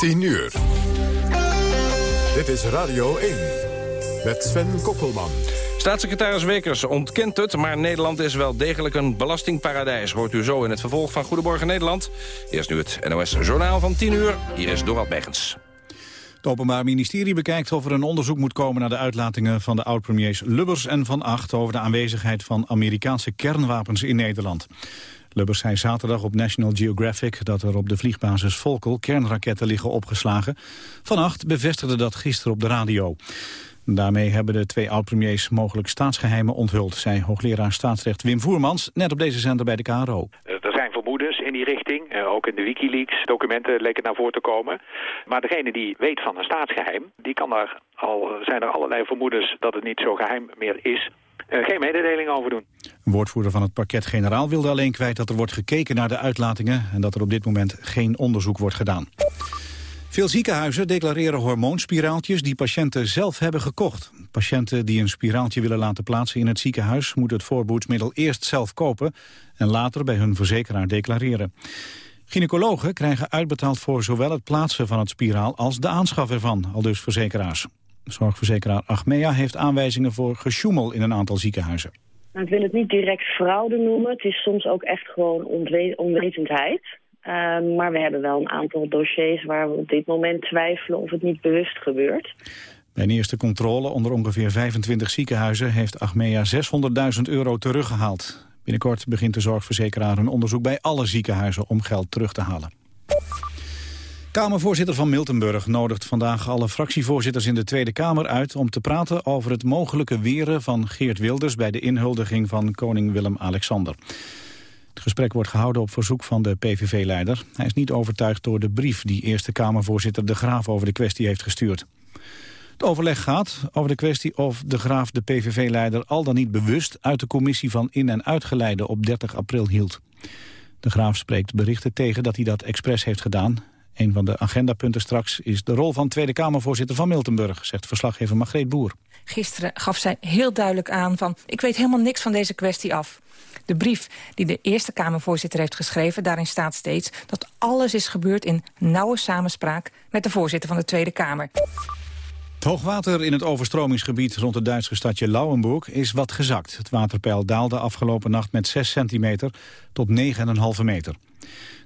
10 uur. Dit is Radio 1 met Sven Kokkelman. Staatssecretaris Wekers ontkent het, maar Nederland is wel degelijk een belastingparadijs. Hoort u zo in het vervolg van Goedemorgen Nederland. Eerst nu het NOS Journaal van 10 uur. Hier is Dorald Megens. Het Openbaar Ministerie bekijkt of er een onderzoek moet komen... naar de uitlatingen van de oud-premiers Lubbers en Van Acht... over de aanwezigheid van Amerikaanse kernwapens in Nederland. Lubbers zei zaterdag op National Geographic... dat er op de vliegbasis Volkel kernraketten liggen opgeslagen. Van Acht bevestigde dat gisteren op de radio. Daarmee hebben de twee oud-premiers mogelijk staatsgeheimen onthuld... zei hoogleraar staatsrecht Wim Voermans net op deze zender bij de KRO. Er zijn vermoedens in die richting. Eh, ook in de Wikileaks-documenten leken naar voren te komen. Maar degene die weet van een staatsgeheim... die kan daar al, zijn er allerlei vermoedens dat het niet zo geheim meer is... Uh, geen mededeling over doen. Een woordvoerder van het parket-generaal wilde alleen kwijt dat er wordt gekeken naar de uitlatingen... en dat er op dit moment geen onderzoek wordt gedaan. Veel ziekenhuizen declareren hormoonspiraaltjes die patiënten zelf hebben gekocht. Patiënten die een spiraaltje willen laten plaatsen in het ziekenhuis... moeten het voorboedsmiddel eerst zelf kopen en later bij hun verzekeraar declareren. Gynaecologen krijgen uitbetaald voor zowel het plaatsen van het spiraal als de aanschaf ervan, al dus verzekeraars. Zorgverzekeraar Achmea heeft aanwijzingen voor gesjoemel in een aantal ziekenhuizen. Nou, ik wil het niet direct fraude noemen. Het is soms ook echt gewoon onwetendheid. Uh, maar we hebben wel een aantal dossiers waar we op dit moment twijfelen of het niet bewust gebeurt. Bij een eerste controle onder ongeveer 25 ziekenhuizen heeft Achmea 600.000 euro teruggehaald. Binnenkort begint de zorgverzekeraar een onderzoek bij alle ziekenhuizen om geld terug te halen. Kamervoorzitter van Miltenburg nodigt vandaag alle fractievoorzitters in de Tweede Kamer uit om te praten over het mogelijke weren van Geert Wilders bij de inhuldiging van koning Willem-Alexander. Het gesprek wordt gehouden op verzoek van de PVV-leider. Hij is niet overtuigd door de brief die Eerste Kamervoorzitter De Graaf over de kwestie heeft gestuurd. Het overleg gaat over de kwestie of De Graaf de PVV-leider al dan niet bewust uit de commissie van in- en uitgeleide op 30 april hield. De Graaf spreekt berichten tegen dat hij dat expres heeft gedaan. Een van de agendapunten straks is de rol van Tweede Kamervoorzitter van Miltenburg, zegt verslaggever Margreet Boer. Gisteren gaf zij heel duidelijk aan van ik weet helemaal niks van deze kwestie af. De brief die de Eerste Kamervoorzitter heeft geschreven... daarin staat steeds dat alles is gebeurd in nauwe samenspraak... met de voorzitter van de Tweede Kamer. Het hoogwater in het overstromingsgebied rond het Duitse stadje Lauenburg is wat gezakt. Het waterpeil daalde afgelopen nacht met 6 centimeter tot 9,5 meter.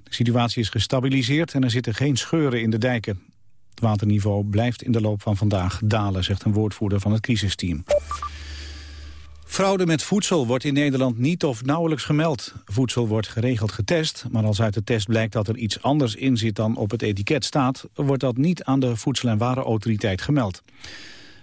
De situatie is gestabiliseerd en er zitten geen scheuren in de dijken. Het waterniveau blijft in de loop van vandaag dalen, zegt een woordvoerder van het crisisteam. Fraude met voedsel wordt in Nederland niet of nauwelijks gemeld. Voedsel wordt geregeld getest, maar als uit de test blijkt dat er iets anders in zit dan op het etiket staat, wordt dat niet aan de Voedsel- en Warenautoriteit gemeld.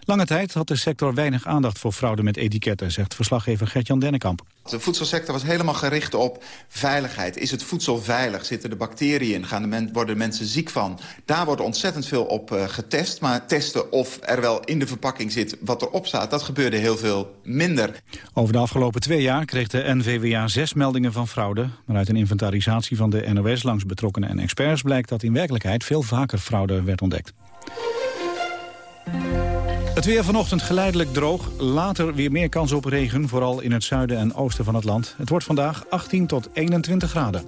Lange tijd had de sector weinig aandacht voor fraude met etiketten, zegt verslaggever Gert-Jan Dennekamp. De voedselsector was helemaal gericht op veiligheid. Is het voedsel veilig? Zitten er bacteriën in? Gaan de men, worden mensen ziek van? Daar wordt ontzettend veel op uh, getest. Maar testen of er wel in de verpakking zit wat erop staat... dat gebeurde heel veel minder. Over de afgelopen twee jaar kreeg de NVWA zes meldingen van fraude. Maar uit een inventarisatie van de NOS langs betrokkenen en experts... blijkt dat in werkelijkheid veel vaker fraude werd ontdekt. Het weer vanochtend geleidelijk droog. Later weer meer kans op regen, vooral in het zuiden en oosten van het land. Het wordt vandaag 18 tot 21 graden.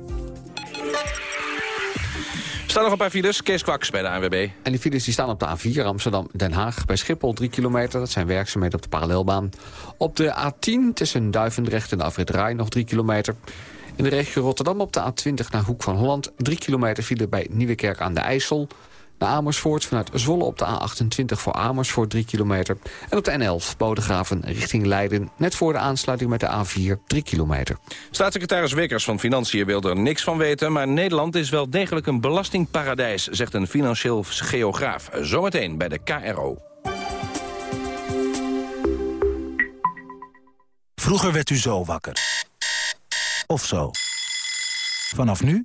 Er staan nog een paar files. Kees Kwaks bij de ANWB. En die files die staan op de A4 Amsterdam-Den Haag. Bij Schiphol 3 kilometer. Dat zijn werkzaamheden op de parallelbaan. Op de A10 tussen Duivendrecht en de afrit Rai nog 3 kilometer. In de regio Rotterdam op de A20 naar Hoek van Holland. 3 kilometer file bij Nieuwekerk aan de IJssel. Naar Amersfoort vanuit Zwolle op de A28 voor Amersfoort 3 kilometer. En op de N11 Bodegraven richting Leiden. Net voor de aansluiting met de A4 3 kilometer. Staatssecretaris Wikkers van Financiën wil er niks van weten... maar Nederland is wel degelijk een belastingparadijs... zegt een financieel geograaf. Zometeen bij de KRO. Vroeger werd u zo wakker. Of zo. Vanaf nu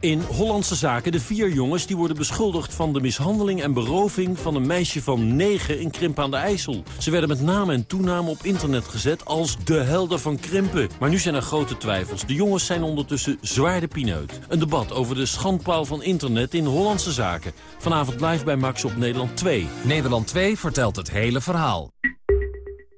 In Hollandse Zaken de vier jongens die worden beschuldigd van de mishandeling en beroving van een meisje van negen in Krimpen aan de IJssel. Ze werden met naam en toename op internet gezet als de helden van Krimpen. Maar nu zijn er grote twijfels. De jongens zijn ondertussen zwaar de pineut. Een debat over de schandpaal van internet in Hollandse Zaken. Vanavond live bij Max op Nederland 2. Nederland 2 vertelt het hele verhaal.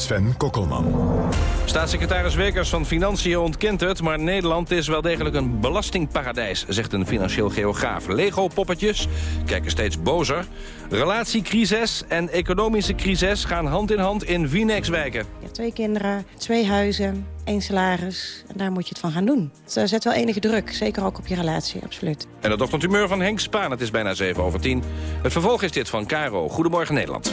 Sven Kokkelman. Staatssecretaris Wekers van Financiën ontkent het... maar Nederland is wel degelijk een belastingparadijs... zegt een financieel geograaf. Lego-poppetjes kijken steeds bozer. Relatiecrisis en economische crisis gaan hand in hand in Vinex-wijken. Ja, twee kinderen, twee huizen, één salaris. En daar moet je het van gaan doen. Het eh, zet wel enige druk, zeker ook op je relatie, absoluut. En het ochtendhumeur van Henk Spaan, het is bijna 7 over 10. Het vervolg is dit van Caro. Goedemorgen Nederland.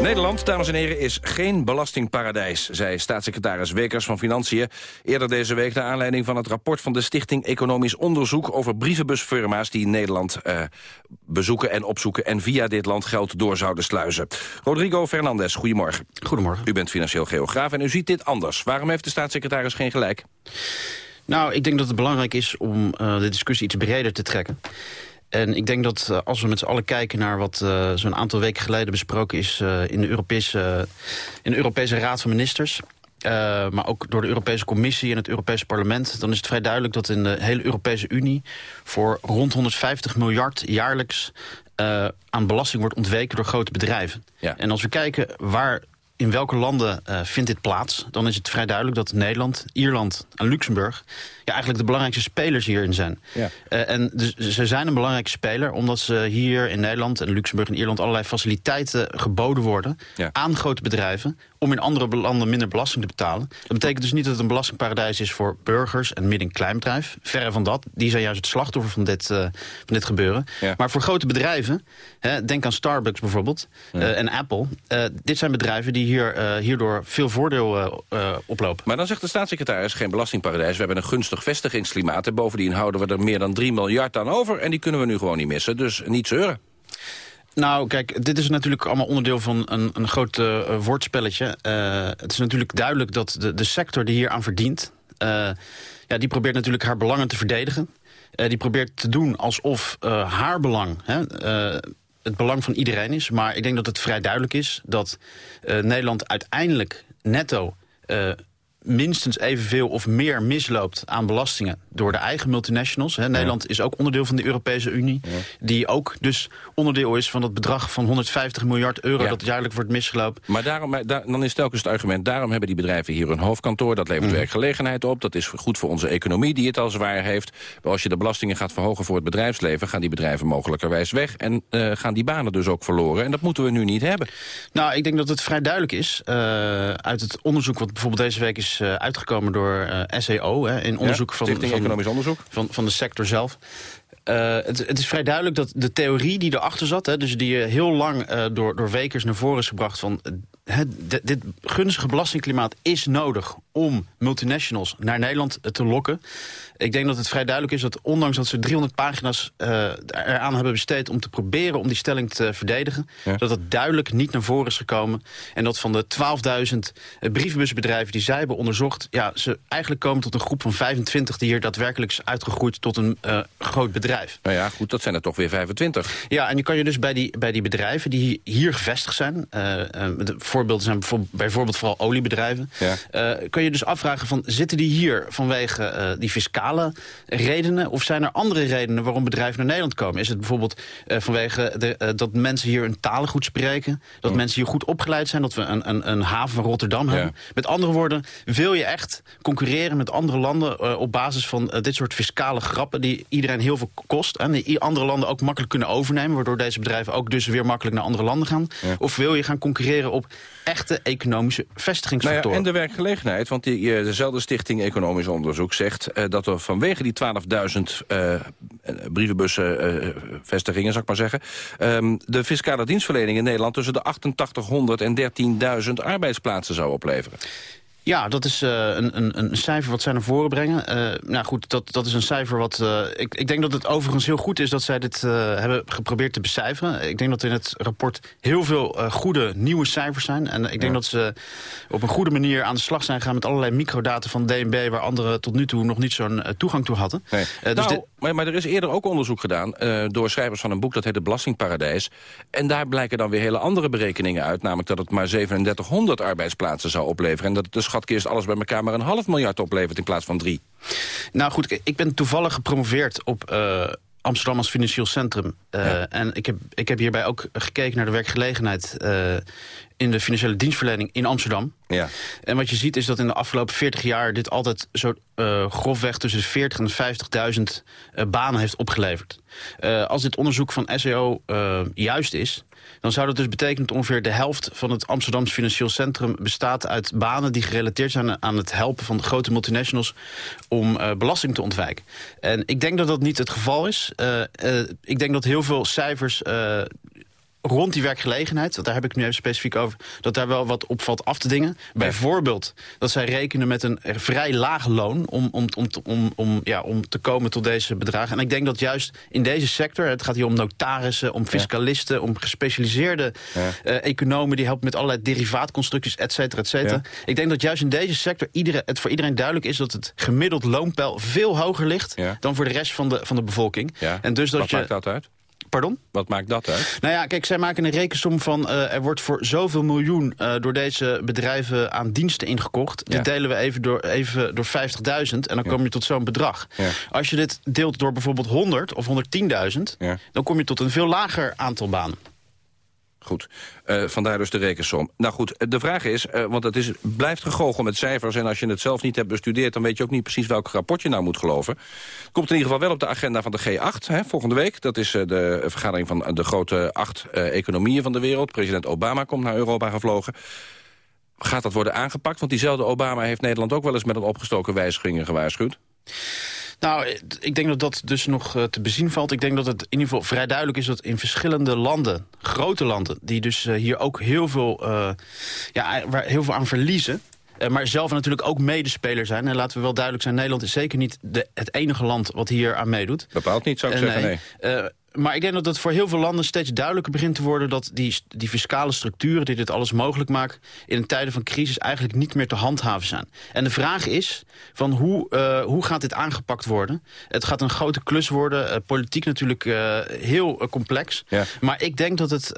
Nederland, dames en heren, is geen belastingparadijs... zei staatssecretaris Wekers van Financiën eerder deze week... naar aanleiding van het rapport van de Stichting Economisch Onderzoek... over brievenbusfirma's die Nederland uh, bezoeken en opzoeken... en via dit land geld door zouden sluizen. Rodrigo Fernandez, goedemorgen. Goedemorgen. U bent financieel geograaf en u ziet dit anders. Waarom heeft de staatssecretaris geen gelijk? Nou, ik denk dat het belangrijk is om uh, de discussie iets breder te trekken. En ik denk dat uh, als we met z'n allen kijken naar wat uh, zo'n aantal weken geleden besproken is uh, in, de Europese, in de Europese Raad van Ministers. maar ook door de Europese Commissie en het Europese Parlement... dan is het vrij duidelijk dat in de hele Europese Unie... voor rond 150 miljard jaarlijks aan belasting wordt ontweken door grote bedrijven. Ja. En als we kijken waar in welke landen uh, vindt dit plaats... dan is het vrij duidelijk dat Nederland, Ierland en Luxemburg... Ja, eigenlijk de belangrijkste spelers hierin zijn. Ja. Uh, en dus, ze zijn een belangrijke speler... omdat ze hier in Nederland en Luxemburg en Ierland... allerlei faciliteiten geboden worden ja. aan grote bedrijven... om in andere landen minder belasting te betalen. Dat betekent dus niet dat het een belastingparadijs is voor burgers... en midden- en kleinbedrijf. Verre van dat. Die zijn juist het slachtoffer van dit, uh, van dit gebeuren. Ja. Maar voor grote bedrijven, hè, denk aan Starbucks bijvoorbeeld... Uh, en Apple. dit zijn bedrijven die hier, hierdoor veel voordeel oplopen. Maar dan zegt de staatssecretaris geen belastingparadijs. We hebben een gunstig vestigingsklimaat. En bovendien houden we er meer dan 3 miljard aan over. En die kunnen we nu gewoon niet missen. Dus niet zeuren. Nou, kijk, dit is natuurlijk allemaal onderdeel van een, een groot uh, woordspelletje. het is natuurlijk duidelijk dat de, de sector die hier aan verdient... ja, die probeert natuurlijk haar belangen te verdedigen. die probeert te doen alsof haar belang... Hè, het belang van iedereen is. Maar ik denk dat het vrij duidelijk is dat Nederland uiteindelijk netto... Minstens evenveel of meer misloopt aan belastingen door de eigen multinationals. Hè. Nederland is ook onderdeel van de Europese Unie. Ja. Die ook dus onderdeel is van het bedrag van 150 miljard euro... Ja. dat jaarlijk wordt misgelopen. Maar daarom, daar, dan is telkens het argument... daarom hebben die bedrijven hier een hoofdkantoor. Dat levert mm. werkgelegenheid op. Dat is goed voor onze economie die het al zwaar heeft. Maar als je de belastingen gaat verhogen voor het bedrijfsleven... gaan die bedrijven mogelijkerwijs weg. En uh, gaan die banen dus ook verloren. En dat moeten we nu niet hebben. Nou, ik denk dat het vrij duidelijk is. Uh, uit het onderzoek wat bijvoorbeeld deze week is uh, uitgekomen door SEO... Hè, in onderzoek ja, van, van economisch onderzoek. Van, van de sector zelf. Uh, het, het, is vrij duidelijk dat de theorie die erachter zat... Hè, dus die heel lang uh, door, door Wekers naar voren is gebracht... van dit, dit gunstige belastingklimaat is nodig om multinationals naar Nederland te lokken. Ik denk dat het vrij duidelijk is dat ondanks dat ze 300 pagina's uh, eraan hebben besteed... om te proberen om die stelling te verdedigen... dat dat duidelijk niet naar voren is gekomen. En dat van de 12.000 brievenbusbedrijven die zij hebben onderzocht... ja, ze eigenlijk komen tot een groep van 25 die hier daadwerkelijk is uitgegroeid... tot een uh, groot bedrijf. Nou ja, goed, dat zijn er toch weer 25. Ja, en je kan je dus bij die, bij die bedrijven die hier gevestigd zijn... De voorbeelden zijn bijvoorbeeld, bijvoorbeeld vooral oliebedrijven... Ja. Kan je dus afvragen van, zitten die hier vanwege die fiscale redenen? Of zijn er andere redenen waarom bedrijven naar Nederland komen? Is het bijvoorbeeld uh, vanwege de, uh, dat mensen hier een talen goed spreken? Dat mensen hier goed opgeleid zijn? Dat we een, een, een haven van Rotterdam ja. hebben? Met andere woorden, wil je echt concurreren met andere landen... Op basis van dit soort fiscale grappen die iedereen heel veel kost... en die andere landen ook makkelijk kunnen overnemen... waardoor deze bedrijven ook dus weer makkelijk naar andere landen gaan? Ja. Of wil je gaan concurreren op echte economische vestigingsfactoren? Nou ja, en de werkgelegenheid, want die, dezelfde Stichting Economisch Onderzoek zegt... dat er vanwege die 12.000 uh, brievenbussenvestigingen, uh, zou ik maar zeggen... Um, de fiscale dienstverlening in Nederland tussen de 8800 en 13.000 arbeidsplaatsen zou opleveren. Ja, dat is uh, een, een, een, cijfer wat zij naar voren brengen. Uh, nou goed, dat, dat is een cijfer wat... Uh, ik, ik denk dat het overigens heel goed is dat zij dit hebben geprobeerd te becijferen. Ik denk dat in het rapport heel veel goede nieuwe cijfers zijn. En ik denk ja. dat ze op een goede manier aan de slag zijn gegaan... met allerlei microdata van DNB... waar anderen tot nu toe nog niet zo'n toegang toe hadden. Nee. dus nou, dit... maar, maar er is eerder ook onderzoek gedaan... door schrijvers van een boek dat heet Het Belastingparadijs. En daar blijken dan weer hele andere berekeningen uit. Namelijk dat het maar 3700 arbeidsplaatsen zou opleveren. En dat de schatkist alles bij elkaar maar een half miljard oplevert in plaats van drie. Nou goed, ik ben toevallig gepromoveerd op... Uh... Amsterdam als financieel centrum. Uh, ja. En ik heb, ik heb hierbij ook gekeken naar de werkgelegenheid... Uh, in de financiële dienstverlening in Amsterdam. Ja. En wat je ziet is dat in de afgelopen 40 jaar... dit altijd zo uh, grofweg tussen de 40 en de 50.000 uh, banen heeft opgeleverd. Als dit onderzoek van SEO juist is dan zou dat dus betekenen dat ongeveer de helft van het Amsterdamse financieel centrum bestaat uit banen die gerelateerd zijn aan het helpen van de grote multinationals om uh, belasting te ontwijken. En ik denk dat dat niet het geval is. Uh, uh, ik denk dat heel veel cijfers rond die werkgelegenheid, daar heb ik nu even specifiek over... dat daar wel wat op valt af te dingen. Bijvoorbeeld dat zij rekenen met een vrij laag loon... om, om, om, om, om, ja, om te komen tot deze bedragen. En ik denk dat juist in deze sector... het gaat hier om notarissen, om fiscalisten... Ja. om gespecialiseerde ja. uh, economen... die helpen met allerlei derivaatconstructies, et cetera, et cetera. Ja. Ik denk dat juist in deze sector iedereen, het voor iedereen duidelijk is... dat het gemiddeld loonpeil veel hoger ligt... dan voor de rest van de, van de bevolking. En dus dat Wat je, maakt dat uit? Pardon? Wat maakt dat uit? Nou ja, kijk, zij maken een rekensom van... Uh, er wordt voor zoveel miljoen uh, door deze bedrijven aan diensten ingekocht. Ja. Dit delen we even door, even door 50.000 en dan ja. kom je tot zo'n bedrag. Ja. Als je dit deelt door bijvoorbeeld 100 of 110.000... dan kom je tot een veel lager aantal banen. Goed, uh, vandaar dus de rekensom. Nou goed, de vraag is, uh, want het is, blijft gegogel met cijfers... en als je het zelf niet hebt bestudeerd... dan weet je ook niet precies welk rapport je nou moet geloven. Het komt in ieder geval wel op de agenda van de G8 hè, volgende week. Dat is uh, de vergadering van de grote acht economieën van de wereld. President Obama komt naar Europa gevlogen. Gaat dat worden aangepakt? Want diezelfde Obama heeft Nederland ook wel eens... met een opgestoken wijzigingen gewaarschuwd. Nou, ik denk dat dat dus nog uh, te bezien valt. Ik denk dat het in ieder geval vrij duidelijk is dat in verschillende landen, grote landen... die dus uh, hier ook heel veel, uh, ja, waar heel veel aan verliezen... maar zelf natuurlijk ook medespeler zijn. En laten we wel duidelijk zijn, Nederland is zeker niet de, het enige land wat hier aan meedoet. Bepaald niet, zou ik zeggen, nee. nee maar ik denk dat het voor heel veel landen steeds duidelijker begint te worden... dat die, die fiscale structuren die dit alles mogelijk maken... in tijden van crisis eigenlijk niet meer te handhaven zijn. En de vraag is, van hoe, uh, hoe gaat dit aangepakt worden? Het gaat een grote klus worden, uh, politiek natuurlijk uh, heel complex. Ja. Maar ik denk dat het,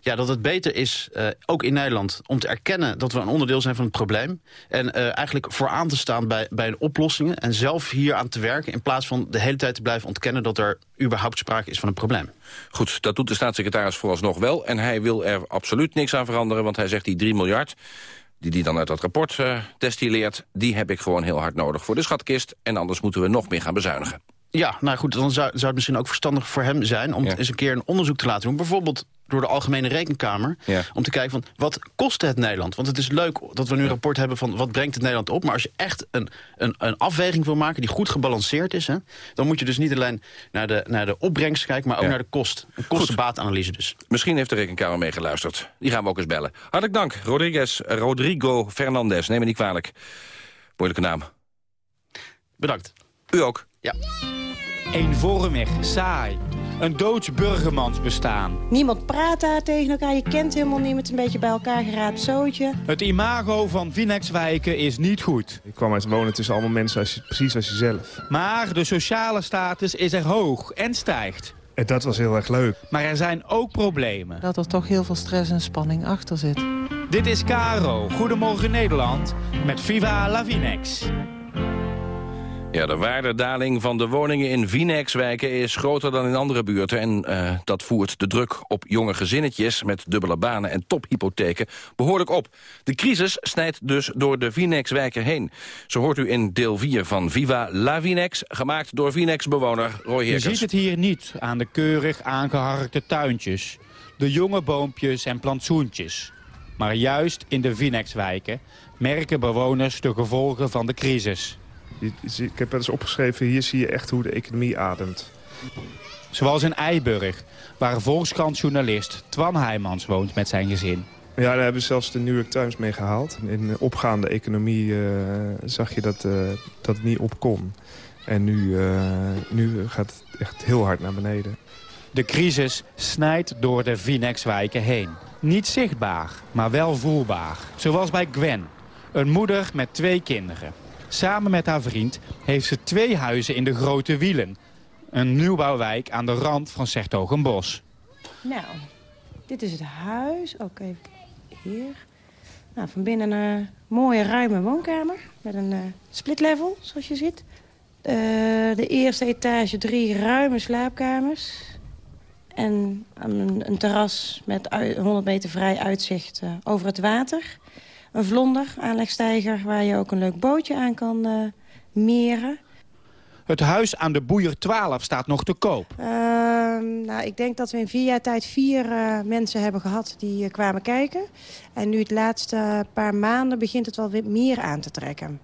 ja, dat het beter is, ook in Nederland... om te erkennen dat we een onderdeel zijn van het probleem... en eigenlijk vooraan te staan bij, bij de oplossingen... en zelf hier aan te werken... in plaats van de hele tijd te blijven ontkennen dat er überhaupt sprake is van een probleem. Goed, dat doet de staatssecretaris vooralsnog wel. En hij wil er absoluut niks aan veranderen, want hij zegt die 3 miljard die hij dan uit dat rapport uh, destilleert... die heb ik gewoon heel hard nodig voor de schatkist. En anders moeten we nog meer gaan bezuinigen. Ja, nou goed, dan zou, zou het misschien ook verstandig voor hem zijn... om eens een keer een onderzoek te laten doen. Bijvoorbeeld door de Algemene Rekenkamer. Om te kijken van wat kost het Nederland? Want het is leuk dat we nu een rapport hebben van wat brengt het Nederland op. Maar als je echt een, een, een afweging wil maken die goed gebalanceerd is... Hè, dan moet je dus niet alleen naar de, naar de opbrengst kijken... maar ook naar de kost. Een kostenbaatanalyse dus. Misschien heeft de Rekenkamer meegeluisterd. Die gaan we ook eens bellen. Hartelijk dank, Rodriguez, Rodrigo Fernandez. Neem me niet kwalijk. Moeilijke naam. Bedankt. U ook. Ja. Eenvormig, saai. Een doods burgermansbestaan. Niemand praat daar tegen elkaar, je kent helemaal niemand. Een beetje bij elkaar geraapt zootje. Het imago van Vinexwijken is niet goed. Ik kwam uit wonen tussen allemaal mensen als je, precies als jezelf. Maar de sociale status is er hoog en stijgt. En dat was heel erg leuk. Maar er zijn ook problemen. Dat er toch heel veel stress en spanning achter zit. Dit is Caro, Goedemorgen Nederland, met Viva la Vinex. Ja, de waardedaling van de woningen in Vinex-wijken is groter dan in andere buurten. En uh, dat voert de druk op jonge gezinnetjes met dubbele banen en tophypotheken behoorlijk op. De crisis snijdt dus door de Vinex-wijken heen. Zo hoort u in deel 4 van Viva la Vinex, gemaakt door Vinex-bewoner Roy Heerkens. Je ziet het hier niet aan de keurig aangeharkte tuintjes, de jonge boompjes en plantsoentjes. Maar juist in de Vinex-wijken merken bewoners de gevolgen van de crisis. Ik heb wel eens opgeschreven, hier zie je echt hoe de economie ademt. Zoals in Eiburg, waar Volkskrant-journalist Twan Heijmans woont met zijn gezin. Ja, daar hebben ze zelfs de New York Times mee gehaald. In de opgaande economie uh, zag je dat, uh, dat het niet op kon. En nu, uh, nu gaat het echt heel hard naar beneden. De crisis snijdt door de Vinex-wijken heen. Niet zichtbaar, maar wel voelbaar. Zoals bij Gwen, een moeder met twee kinderen. Samen met haar vriend heeft ze twee huizen in de Grote Wielen. Een nieuwbouwwijk aan de rand van Sertogenbos. Nou, dit is het huis. Even hier. Nou, van binnen een mooie ruime woonkamer. Met een uh, split level, zoals je ziet. Uh, de eerste etage drie ruime slaapkamers. En een, een terras met 100 meter vrij uitzicht over het water een vlonder, aanlegstijger... waar je ook een leuk bootje aan kan uh, meren. Het huis aan de Boeier 12 staat nog te koop. Uh, nou, ik denk dat we in vier jaar tijd vier uh, mensen hebben gehad die uh, kwamen kijken. En nu het laatste paar maanden begint het wel weer meer aan te trekken.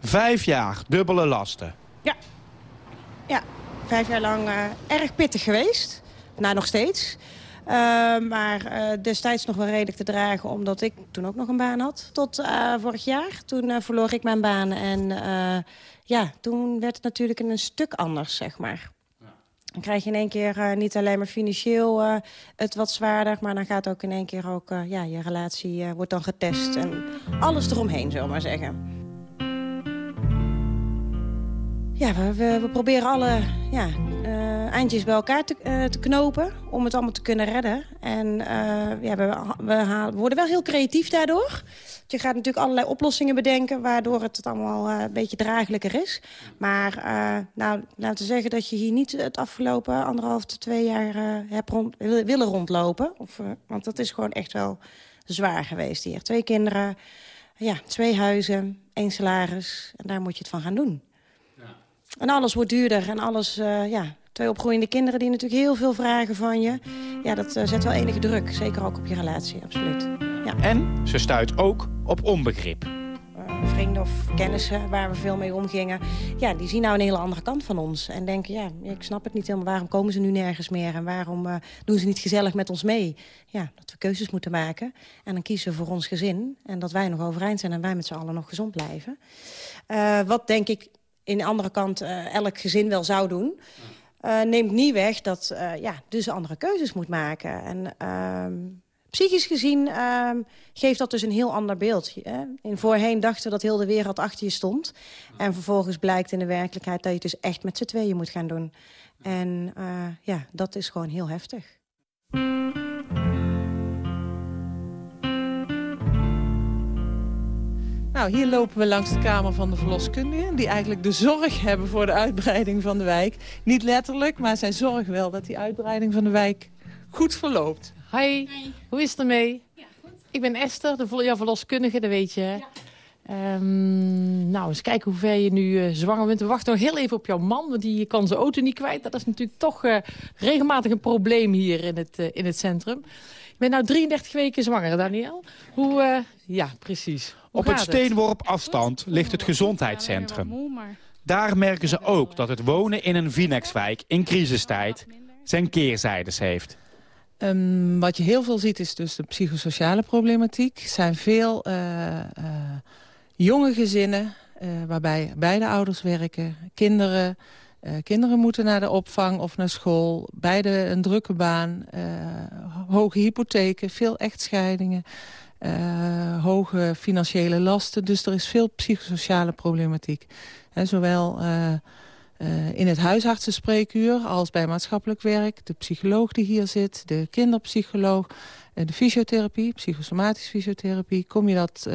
Vijf jaar, dubbele lasten. Ja, ja vijf jaar lang erg pittig geweest. Nou, nog steeds. Uh, maar uh, destijds nog wel redelijk te dragen, omdat ik toen ook nog een baan had. Tot uh, vorig jaar. Toen verloor ik mijn baan. En ja, toen werd het natuurlijk een stuk anders, zeg maar. Dan krijg je in één keer niet alleen maar financieel het wat zwaarder... maar dan gaat ook in één keer ook, ja, je relatie wordt dan getest. En alles eromheen, zullen maar zeggen. Ja, we, we, proberen alle ja, uh, eindjes bij elkaar te, uh, te, knopen om het allemaal te kunnen redden. En ja, we, we, worden wel heel creatief daardoor. Je gaat natuurlijk allerlei oplossingen bedenken... waardoor het allemaal een beetje draaglijker is. Maar nou, laten we zeggen dat je hier niet het afgelopen anderhalf tot twee jaar hebt rond, willen rondlopen. Of, want dat is gewoon echt wel zwaar geweest hier. Twee kinderen, ja, twee huizen, één salaris. En daar moet je het van gaan doen. En alles wordt duurder en alles, uh, ja, twee opgroeiende kinderen die natuurlijk heel veel vragen van je. Ja, dat uh, zet wel enige druk, zeker ook op je relatie, absoluut. Ja. En ze stuit ook op onbegrip. Uh, vrienden of kennissen waar we veel mee omgingen, ja, die zien nou een hele andere kant van ons. En denken, ja, ik snap het niet helemaal, waarom komen ze nu nergens meer? En waarom uh, doen ze niet gezellig met ons mee? Ja, dat we keuzes moeten maken. En dan kiezen we voor ons gezin. En dat wij nog overeind zijn en wij met z'n allen nog gezond blijven. wat denk ik in de andere kant uh, elk gezin wel zou doen... Uh, neemt niet weg dat uh, ja, dus andere keuzes moet maken. En uh, psychisch gezien ehm, geeft dat dus een heel ander beeld. Hè? In voorheen dachten we dat heel de wereld achter je stond. En vervolgens blijkt in de werkelijkheid dat je het dus echt met z'n tweeën moet gaan doen. En ja, dat is gewoon heel heftig. Nou, hier lopen we langs de Kamer van de Verloskundigen... die eigenlijk de zorg hebben voor de uitbreiding van de wijk. Niet letterlijk, maar zij zorgen wel dat die uitbreiding van de wijk goed verloopt. Hi, hoe is het ermee? Ja, goed. Ik ben Esther, de, jouw verloskundige, dat weet je. Ja. Ehm, nou, eens kijken hoe ver je nu eh, zwanger bent. We wachten nog heel even op jouw man, want die kan zijn auto niet kwijt. Dat is natuurlijk toch eh, regelmatig een probleem hier in het, eh, in het centrum. Je bent nou 33 weken zwanger, Daniel. Hoe, ja, precies. Hoe op het steenworp afstand ligt het gezondheidscentrum. Daar merken ze ook dat het wonen in een Vinex-wijk in crisistijd zijn keerzijdes heeft. Um, wat je heel veel ziet is dus de psychosociale problematiek. Er zijn veel uh, uh, jonge gezinnen uh, waarbij beide ouders werken. Kinderen, kinderen moeten naar de opvang of naar school. Beide een drukke baan, hoge hypotheken, veel echtscheidingen. hoge financiële lasten. Dus er is veel psychosociale problematiek. Zowel in het huisartsenspreekuur als bij maatschappelijk werk. De psycholoog die hier zit, de kinderpsycholoog, de fysiotherapie, psychosomatische fysiotherapie. Kom je dat,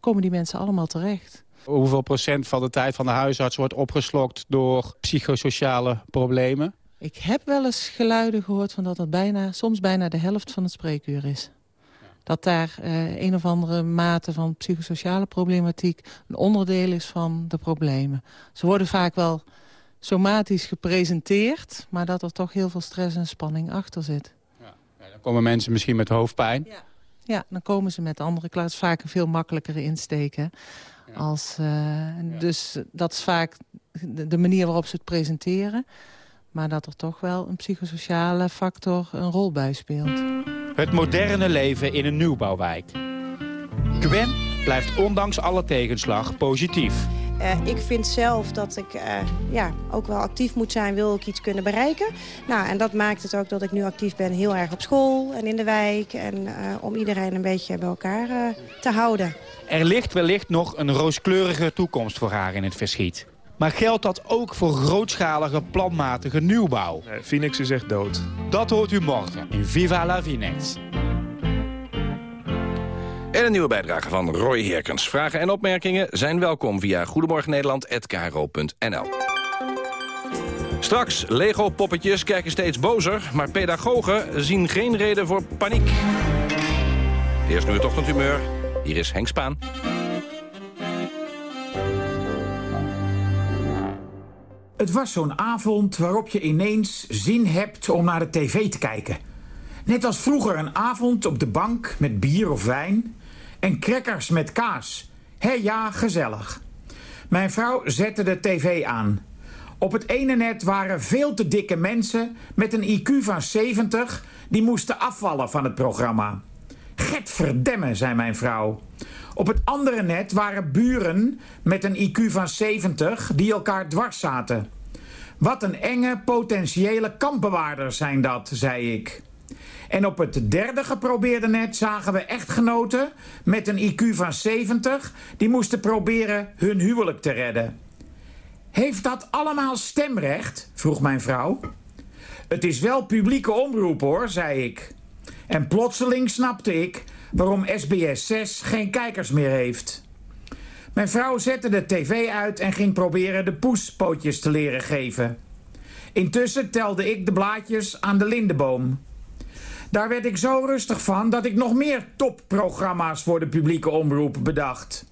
komen die mensen allemaal terecht. Hoeveel procent van de tijd van de huisarts wordt opgeslokt door psychosociale problemen? Ik heb wel eens geluiden gehoord van dat het bijna, soms bijna de helft van het spreekuur is. Dat daar een of andere mate van psychosociale problematiek een onderdeel is van de problemen. Ze worden vaak wel somatisch gepresenteerd... maar dat er toch heel veel stress en spanning achter zit. Ja. Ja, dan komen mensen misschien met hoofdpijn. Ja, ja dan komen ze met andere klachten. vaak een veel makkelijkere insteken. Als, uh, Dus dat is vaak de manier waarop ze het presenteren. Maar dat er toch wel een psychosociale factor een rol bij speelt. Het moderne leven in een nieuwbouwwijk. Gwen blijft ondanks alle tegenslag positief. Uh, ik vind zelf dat ik uh, ja, ook wel actief moet zijn, wil ik iets kunnen bereiken. Nou, en dat maakt het ook dat ik nu actief ben heel erg op school en in de wijk. En uh, om iedereen een beetje bij elkaar te houden. Er ligt wellicht nog een rooskleurige toekomst voor haar in het verschiet. Maar geldt dat ook voor grootschalige, planmatige nieuwbouw? Nee, Phoenix is echt dood. Dat hoort u morgen in Viva la Phoenix. En een nieuwe bijdrage van Roy Herkens. Vragen en opmerkingen zijn welkom via goedemorgennederland.nl. Straks, Lego-poppetjes kijken steeds bozer... maar pedagogen zien geen reden voor paniek. Eerst nu het ochtendhumeur. Hier is Henk Spaan. Het was zo'n avond waarop je ineens zin hebt om naar de tv te kijken. Net als vroeger een avond op de bank met bier of wijn en crackers met kaas. Hé ja, gezellig. Mijn vrouw zette de tv aan. Op het ene net waren veel te dikke mensen met een IQ van 70... die moesten afvallen van het programma. Get verdemme, zei mijn vrouw. Op het andere net waren buren met een IQ van 70 die elkaar dwars zaten. Wat een enge potentiële kampbewaarders zijn dat, zei ik. En op het derde geprobeerde net zagen we echtgenoten met een IQ van 70... die moesten proberen hun huwelijk te redden. Heeft dat allemaal stemrecht? vroeg mijn vrouw. Het is wel publieke omroep hoor, zei ik. En plotseling snapte ik waarom SBS 6 geen kijkers meer heeft. Mijn vrouw zette de tv uit en ging proberen de poespootjes te leren geven. Intussen telde ik de blaadjes aan de lindeboom. Daar werd ik zo rustig van dat ik nog meer topprogramma's voor de publieke omroep bedacht.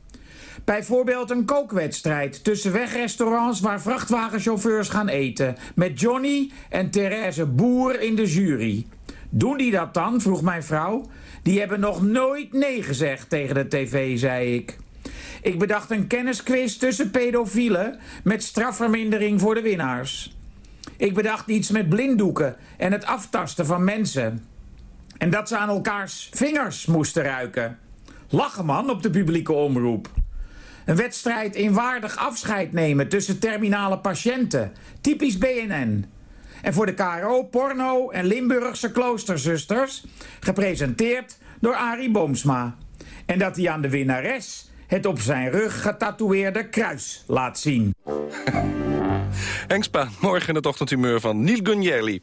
Bijvoorbeeld een kookwedstrijd tussen wegrestaurants waar vrachtwagenchauffeurs gaan eten. Met Johnny en Therese Boer in de jury. Doen die dat dan? vroeg mijn vrouw. Die hebben nog nooit nee gezegd tegen de tv, zei ik. Ik bedacht een kennisquiz tussen pedofielen met strafvermindering voor de winnaars. Ik bedacht iets met blinddoeken en het aftasten van mensen. En dat ze aan elkaars vingers moesten ruiken. Lachen man op de publieke omroep. Een wedstrijd in waardig afscheid nemen tussen terminale patiënten. Typisch BNN. En voor de KRO porno en Limburgse kloosterzusters. Gepresenteerd door Arie Boomsma. En dat hij aan de winnares het op zijn rug getatoeëerde kruis laat zien. Henk Spaan, morgen het ochtendhumeur van Neil Gunjerli.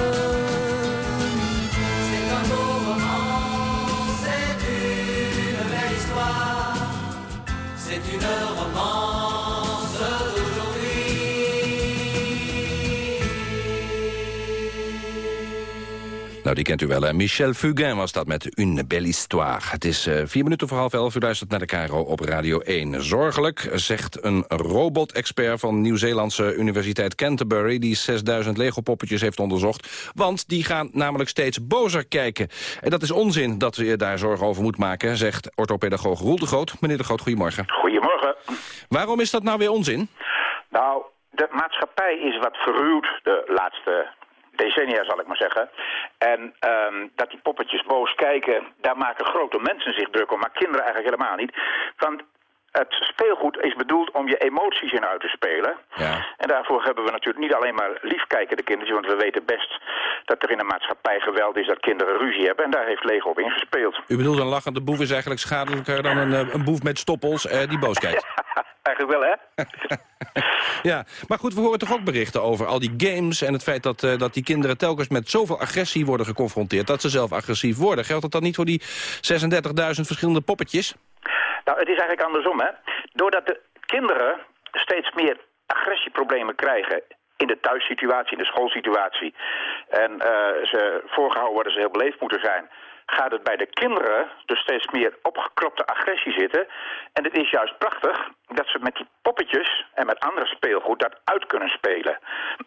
Nou, die kent u wel, hè? Michel Fugain was dat met Une belle histoire. Het is uh, vier minuten voor half elf. U luistert naar de Cairo op Radio 1. Zorgelijk, zegt een robot-expert van Nieuw-Zeelandse Universiteit Canterbury... die 6000 Lego-poppetjes heeft onderzocht. Want die gaan namelijk steeds bozer kijken. En dat is onzin dat je daar zorgen over moet maken... zegt orthopedagoog Roel de Groot. Meneer de Groot, goedemorgen. Goedemorgen. Waarom is dat nou weer onzin? Nou, de maatschappij is wat verruwd de laatste decennia, zal ik maar zeggen. En um, dat die poppetjes boos kijken, daar maken grote mensen zich druk om, maar kinderen eigenlijk helemaal niet. Want het speelgoed is bedoeld om je emoties in uit te spelen. Ja. En daarvoor hebben we natuurlijk niet alleen maar liefkijkende kindertjes... want we weten best dat er in een maatschappij geweld is dat kinderen ruzie hebben... en daar heeft Lego op ingespeeld. U bedoelt een lachende boef is eigenlijk schadelijker dan een, een boef met stoppels uh, die boos kijkt? Ja, eigenlijk wel, hè? ja, maar goed, we horen toch ook berichten over al die games... en het feit dat, uh, dat die kinderen telkens met zoveel agressie worden geconfronteerd... dat ze zelf agressief worden. Geldt dat dan niet voor die 36.000 verschillende poppetjes? Nou, het is eigenlijk andersom, hè. Doordat de kinderen steeds meer agressieproblemen krijgen in de thuissituatie, in de schoolsituatie... en uh, ze voorgehouden worden ze heel beleefd moeten zijn... gaat het bij de kinderen dus steeds meer opgekropte agressie zitten. En het is juist prachtig dat ze met die poppetjes en met andere speelgoed dat uit kunnen spelen.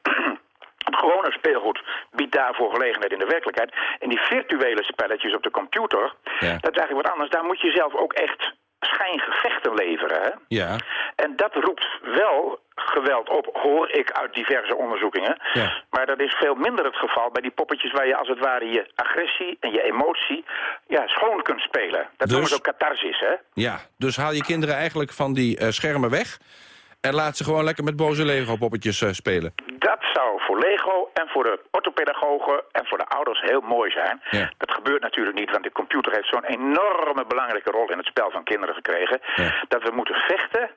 Het gewone speelgoed biedt daarvoor gelegenheid in de werkelijkheid. En die virtuele spelletjes op de computer, ja. dat is eigenlijk wat anders. Daar moet je zelf ook echt schijngevechten leveren. Hè? Ja. En dat roept wel geweld op, hoor ik uit diverse onderzoekingen. Ja. Maar dat is veel minder het geval bij die poppetjes waar je als het ware je agressie en je emotie ja, schoon kunt spelen. Dat Dus- noemen ze ook catharsis, hè? Ja, dus haal je kinderen eigenlijk van die uh, schermen weg... en laat ze gewoon lekker met boze Lego-poppetjes uh, spelen. Dat zou voor Lego en voor de orthopedagogen en voor de ouders heel mooi zijn. Ja. Dat gebeurt natuurlijk niet, want de computer heeft zo'n enorme belangrijke rol in het spel van kinderen gekregen. Ja. Dat we moeten vechten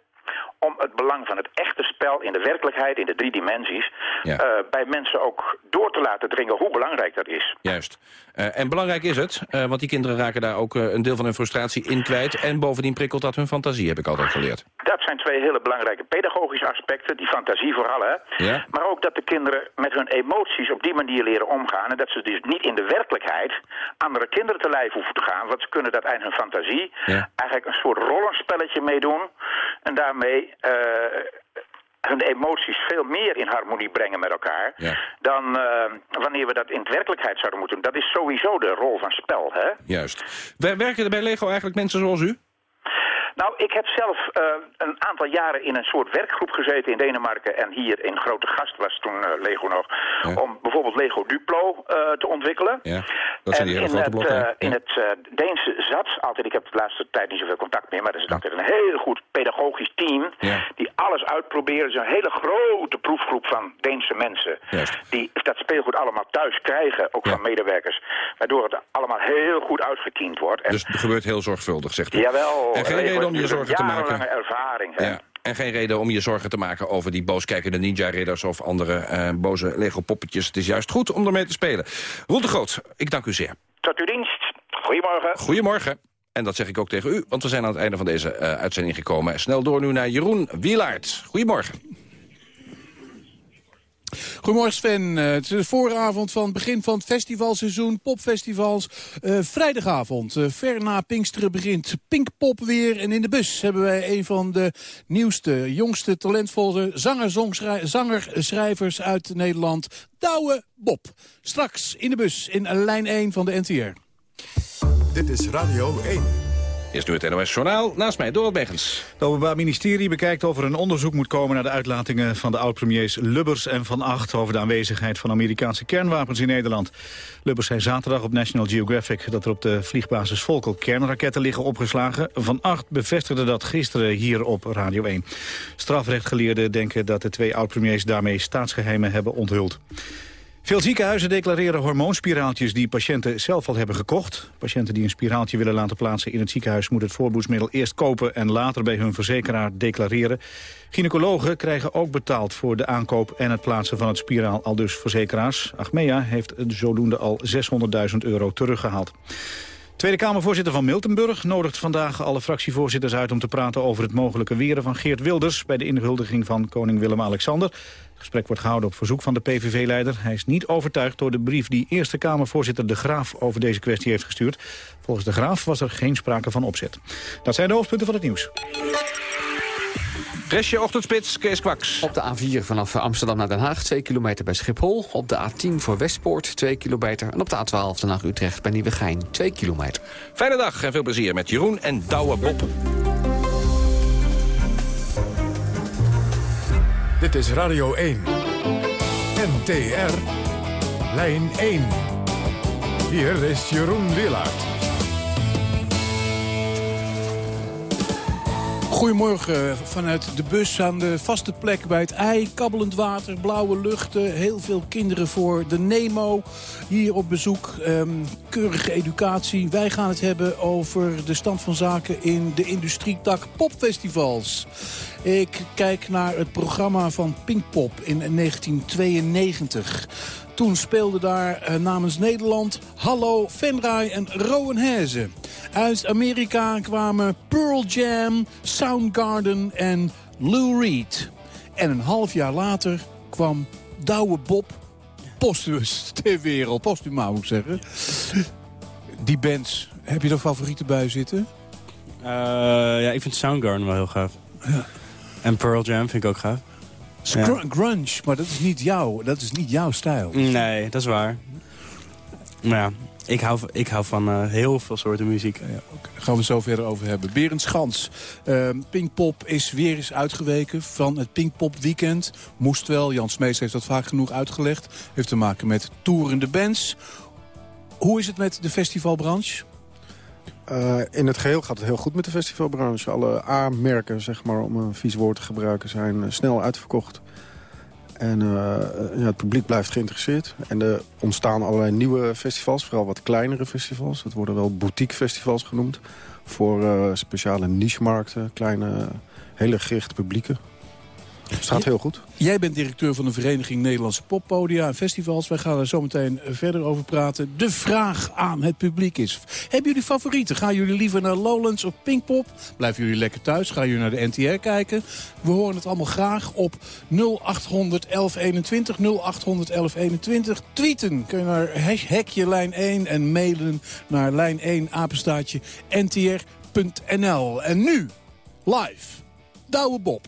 om het belang van het echte spel in de werkelijkheid, in de drie dimensies, Ja. eh, bij mensen ook door te laten dringen hoe belangrijk dat is. Juist. Eh, en belangrijk is het, eh, want die kinderen raken daar ook een deel van hun frustratie in kwijt. En bovendien prikkelt dat hun fantasie, heb ik altijd geleerd. Dat zijn twee hele belangrijke pedagogische aspecten, die fantasie vooral, hè. Ja? Maar ook dat de kinderen met hun emoties op die manier leren omgaan. En dat ze dus niet in de werkelijkheid andere kinderen te lijf hoeven te gaan. Want ze kunnen dat uit hun fantasie Ja. eigenlijk een soort rollenspelletje meedoen. En daarmee eh, hun emoties veel meer in harmonie brengen met elkaar. Dan eh, wanneer we dat in werkelijkheid zouden moeten doen. Dat is sowieso de rol van spel, hè. Juist. Wer- Werken er bij Lego eigenlijk mensen zoals u? Nou, ik heb zelf eh, een aantal jaren in een soort werkgroep gezeten in Denemarken en hier in Grote Gast was toen eh, Lego nog, om bijvoorbeeld Lego Duplo eh, te ontwikkelen. Ja, dat zijn en die hele in grote het, blokken. in het Deense zat altijd, ik heb de laatste tijd niet zoveel contact meer, maar er is altijd een heel goed pedagogisch team die alles uitproberen. Een hele grote proefgroep van Deense mensen die dat speelgoed allemaal thuis krijgen, ook van medewerkers, waardoor het allemaal heel goed uitgekiend wordt. En Dus het gebeurt heel zorgvuldig, zegt u. Jawel. En geen reden om je zorgen te maken. jarenlange ervaring. Hè? Ja. En geen reden om je zorgen te maken over die booskijkende ninja-ridders... of andere eh, boze Lego-poppetjes. Het is juist goed om ermee te spelen. Roel de Groot, ik dank u zeer. Tot uw dienst. Goedemorgen. Goedemorgen. En dat zeg ik ook tegen u, want we zijn aan het einde van deze eh, uitzending gekomen. Snel door nu naar Jeroen Wielaert. Goedemorgen. Goedemorgen Sven. Eh, het is de vooravond van het begin van het festivalseizoen. Popfestivals. Eh, vrijdagavond, eh, ver na Pinksteren begint Pinkpop weer. En in de bus hebben wij een van de nieuwste, jongste, talentvolle zanger-schrijvers uit Nederland. Douwe Bob. Straks in de bus in lijn 1 van de NTR. Dit is Radio 1. Is nu het NOS Journaal. Naast mij Dorot Begens. Het Openbaar Ministerie bekijkt of er een onderzoek moet komen... naar de uitlatingen van de oud-premiers Lubbers en Van Acht... over de aanwezigheid van Amerikaanse kernwapens in Nederland. Lubbers zei zaterdag op National Geographic... dat er op de vliegbasis Volkel kernraketten liggen opgeslagen. Van Acht bevestigde dat gisteren hier op Radio 1. Strafrechtgeleerden denken dat de twee oud-premiers... daarmee staatsgeheimen hebben onthuld. Veel ziekenhuizen declareren hormoonspiraaltjes die patiënten zelf al hebben gekocht. Patiënten die een spiraaltje willen laten plaatsen in het ziekenhuis... moeten het voorboedsmiddel eerst kopen en later bij hun verzekeraar declareren. Gynaecologen krijgen ook betaald voor de aankoop en het plaatsen van het spiraal, al dus verzekeraars. Achmea heeft zodoende al 600.000 euro teruggehaald. Tweede Kamervoorzitter van Miltenburg nodigt vandaag alle fractievoorzitters uit om te praten over het mogelijke weren van Geert Wilders bij de inhuldiging van koning Willem-Alexander. Het gesprek wordt gehouden op verzoek van de PVV-leider. Hij is niet overtuigd door de brief die Eerste Kamervoorzitter De Graaf over deze kwestie heeft gestuurd. Volgens De Graaf was er geen sprake van opzet. Dat zijn de hoofdpunten van het nieuws. Restje ochtendspits, Kees Kwaks. Op de A4 vanaf Amsterdam naar Den Haag, 2 kilometer bij Schiphol. Op de A10 voor Westpoort, 2 kilometer. En op de A12 Den Haag-Utrecht bij Nieuwegein, 2 kilometer. Fijne dag en veel plezier met Jeroen en Douwe Bob. Dit is Radio 1. NTR. Lijn 1. Hier is Jeroen Willaert. Goedemorgen vanuit de bus aan de vaste plek bij het ei. Kabbelend water, blauwe luchten, heel veel kinderen voor de Nemo. Hier op bezoek, ehm, keurige educatie. Wij gaan het hebben over de stand van zaken in de industrietak popfestivals. Ik kijk naar het programma van Pinkpop in 1992. Toen speelde daar eh, namens Nederland Hallo, Venray en Rowan Hezen. Uit Amerika kwamen Pearl Jam, Soundgarden en Lou Reed. En een half jaar later kwam Douwe Bob postumus ter wereld. Postuma moet ik zeggen. Die bands, heb je er favorieten bij zitten? Eh, ja, ik vind Soundgarden wel heel gaaf. En Pearl Jam vind ik ook gaaf. Grunge, maar dat is niet jou, dat is niet jouw stijl. Nee, dat is waar. Maar ja, ik hou, van- ik hou van eh, heel veel soorten muziek. Daar gaan we zo verder over hebben. Berend Schans, uh, Pinkpop is weer eens uitgeweken van het Pinkpop weekend. Moest wel, Jan Smees heeft dat vaak genoeg uitgelegd. Heeft te maken met toerende bands. Hoe is het met de festivalbranche? Uh, in het geheel gaat het heel goed met de festivalbranche. Alle A-merken, zeg maar, om een vies woord te gebruiken, zijn uh, snel uitverkocht. En uh, ja, het publiek blijft geïnteresseerd. En er ontstaan allerlei nieuwe festivals, vooral wat kleinere festivals. Dat worden wel boutique festivals genoemd. Voor speciale niche-markten, kleine hele gerichte publieken. Staat heel goed. Jij bent directeur van de Vereniging Nederlandse Poppodia en Festivals. Wij gaan er zo meteen verder over praten. De vraag aan het publiek is... Hebben jullie favorieten? Gaan jullie liever naar Lowlands of Pinkpop? Blijven jullie lekker thuis? Gaan jullie naar de NTR kijken? We horen het allemaal graag op 0800 1121. 0800 1121. Tweeten kun je naar hekje lijn 1 en mailen naar lijn 1 apenstaatje ntr.nl. En nu, live, Douwe Bob.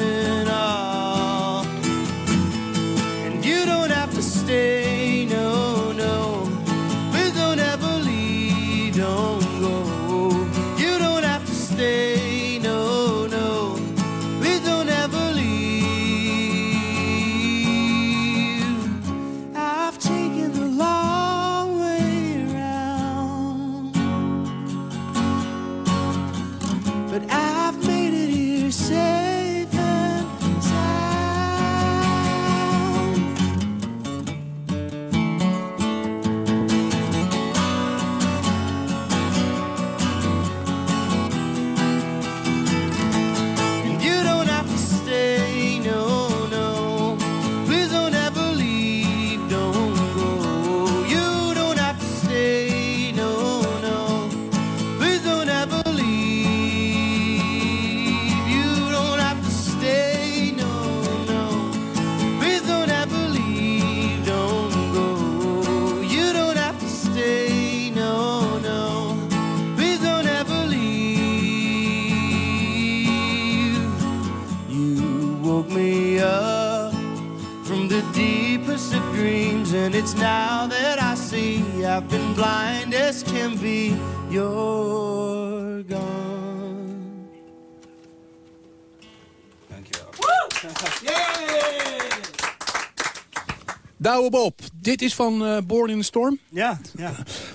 dit is van uh, Born in the Storm. Ja, ja.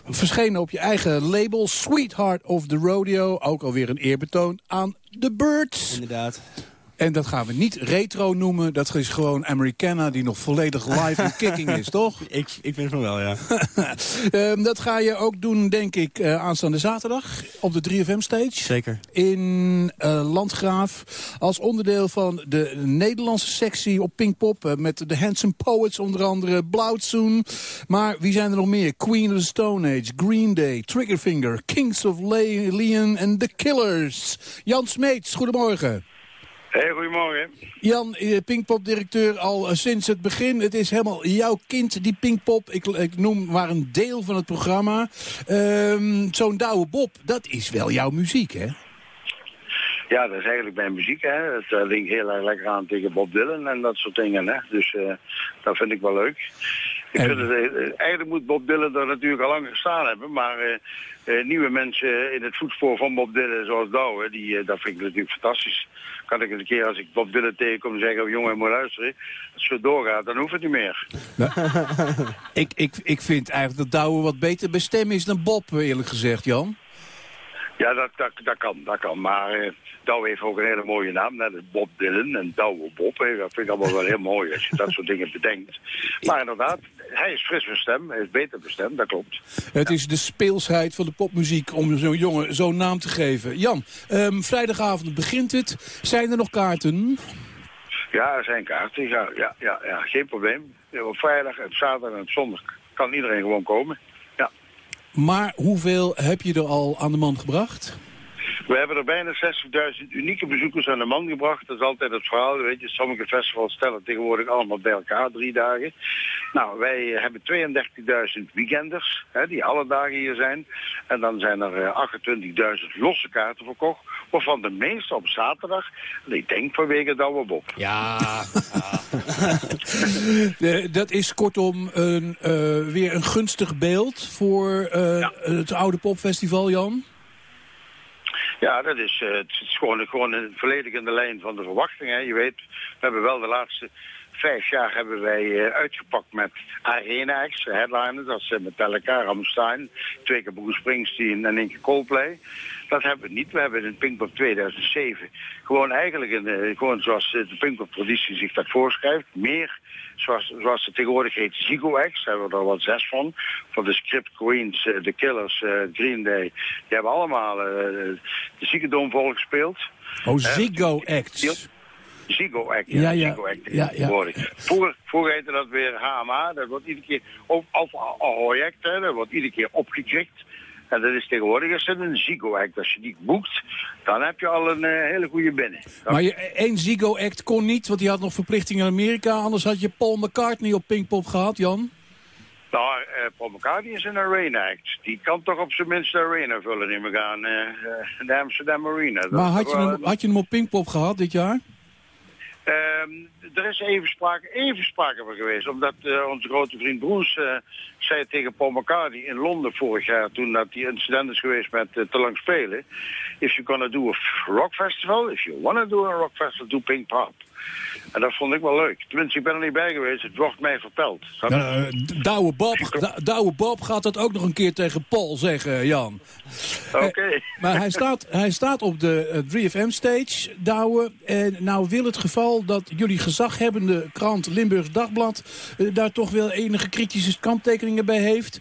Verschenen op je eigen label, Sweetheart of the Rodeo. Ook alweer een eerbetoon aan The Birds. Inderdaad. En dat gaan we niet retro noemen. Dat is gewoon Americana die nog volledig live en kicking is, toch? Ik, ik vind van wel, ja. um, dat ga je ook doen, denk ik, uh, aanstaande zaterdag op de 3FM-stage. Zeker. In uh, Landgraaf. Als onderdeel van de Nederlandse sectie op Pinkpop. Uh, met de Handsome Poets, onder andere Blauwtsoen. Maar wie zijn er nog meer? Queen of the Stone Age, Green Day, Triggerfinger, Kings of Leon en The Killers. Jan Smeets, goedemorgen. Hey, goedemorgen. Jan, eh, Pinkpop-directeur al eh, sinds het begin. Het is helemaal jouw kind, die Pinkpop. Ik, ik noem maar een deel van het programma. Um, Zo'n Douwe Bob, dat is wel jouw muziek, hè? Ja, dat is eigenlijk mijn muziek. Hè. Het uh, linkt heel erg lekker aan tegen Bob Dylan en dat soort dingen. Hè. Dus uh, dat vind ik wel leuk. Vind het, eigenlijk moet Bob Dylan er natuurlijk al lang gestaan hebben. Maar uh, nieuwe mensen in het voetspoor van Bob Dylan, zoals Douwe, die, dat vind ik natuurlijk fantastisch kan ik een keer als ik Bob Dylan tegenkom zeggen... Oh, jongen, moet luisteren. Als het zo doorgaat, dan hoeft het niet meer. ik, ik, ik vind eigenlijk dat Douwe wat beter bestemmen is dan Bob, eerlijk gezegd, Jan. Ja, dat, dat, dat kan, dat kan. Maar uh, Douwe heeft ook een hele mooie naam. Net Bob Dylan en Douwe Bob. Hè. Dat vind ik allemaal wel heel mooi als je dat soort dingen bedenkt. Maar inderdaad, hij is fris bestemd. Hij is beter bestemd, dat klopt. Het is de speelsheid van de popmuziek om zo'n jongen zo'n naam te geven. Jan, um, vrijdagavond begint het. Zijn er nog kaarten? Ja, er zijn kaarten. Ja, ja, ja, ja. geen probleem. Op vrijdag, zaterdag en op zondag kan iedereen gewoon komen. Maar hoeveel heb je er al aan de man gebracht? We hebben er bijna 60.000 unieke bezoekers aan de man gebracht. Dat is altijd het verhaal, weet je. Sommige festivals stellen tegenwoordig allemaal bij elkaar drie dagen. Nou, wij hebben 32.000 weekenders, hè, die alle dagen hier zijn. En dan zijn er eh, 28.000 losse kaarten verkocht. Waarvan de meeste op zaterdag. En ik denk vanwege Douwe Bob. Ja. Eh, dat is kortom een, eh, weer een gunstig beeld voor eh, het Oude Popfestival, Jan? Ja, dat is, eh, het is gewoon, gewoon volledig in de lijn van de verwachtingen. Je weet, we hebben wel de laatste vijf jaar hebben wij eh, uitgepakt met Arena Acts, headliners. Dat is eh, Metallica, Rammstein, twee keer Bruce Springsteen en één keer Coldplay. Dat hebben we niet. We hebben in Pinkpop 2007 gewoon eigenlijk een, gewoon zoals de Pinkpop-traditie zich dat voorschrijft. Meer zoals, zoals het tegenwoordig heet Zigo Acts. Daar hebben we er wel zes van. Van de Script Queens, eh, The Killers, eh, Green Day. Die hebben allemaal eh, de Ziekendoom volgespeeld. Oh, Ziggo Acts. Zigo Act, Ja, ja, ja. Ziggo Act Ja. Vroeger, vroeger heette dat weer HMA, dat wordt iedere keer, of, of Ahoy Act, hè, dat wordt iedere keer opgekrikt. En dat is tegenwoordig is het een Zigo Act. Als je die boekt, dan heb je al een eh, hele goede binnen. Maar je, één Ziggo Act kon niet, want die had nog verplichtingen in Amerika. Anders had je Paul McCartney op Pinkpop gehad, Jan. Nou, eh Paul McCartney is een Arena Act. Die kan toch op zijn minst de Arena vullen, neem ik aan. eh, de Amsterdam Arena. Dat Maar had je, hem, had je hem op Pinkpop gehad dit jaar? Ehm, er is even sprake, even van geweest, omdat eh, onze grote vriend Broes eh, zei tegen Paul McCartney in Londen vorig jaar, toen dat die incident is geweest met eh, te lang spelen, if you're gonna do a rock festival, if you wanna do a rock festival, do Pink Pop. En dat vond ik wel leuk. Tenminste, ik ben er niet bij geweest, het wordt mij verteld. Uh, Douwe, Bob, Douwe Bob gaat dat ook nog een keer tegen Paul zeggen, Jan. Oké. Eh, maar hij staat, hij staat op de eh, 3FM-stage, Douwe. En nou wil het geval dat jullie gezaghebbende krant Limburgs Dagblad... daar toch wel enige kritische kanttekeningen bij heeft.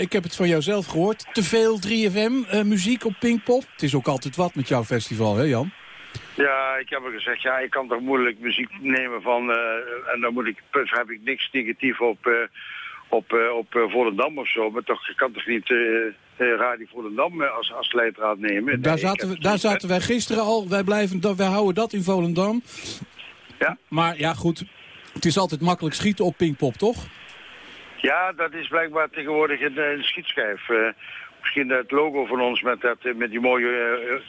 Ik heb het van jou zelf gehoord. Te veel 3FM-muziek op Pinkpop. Het is ook altijd wat met jouw festival, hè Jan? Ja, ik heb al gezegd, ja, ik kan toch moeilijk muziek nemen van... eh, en dan moet ik, heb ik niks negatief op, eh, op, eh, op Volendam of zo. Maar toch, ik kan toch niet Radio Volendam als, als leidraad nemen? Daar, Nee, zaten, we, daar zaten wij gisteren al. Wij, blijven, dat- wij houden dat in Volendam. Ja. Maar ja, goed. Het is altijd makkelijk schieten op Pinkpop, toch? Ja, dat is blijkbaar tegenwoordig een, een schietschijf. Misschien het logo van ons met, dat, met die mooie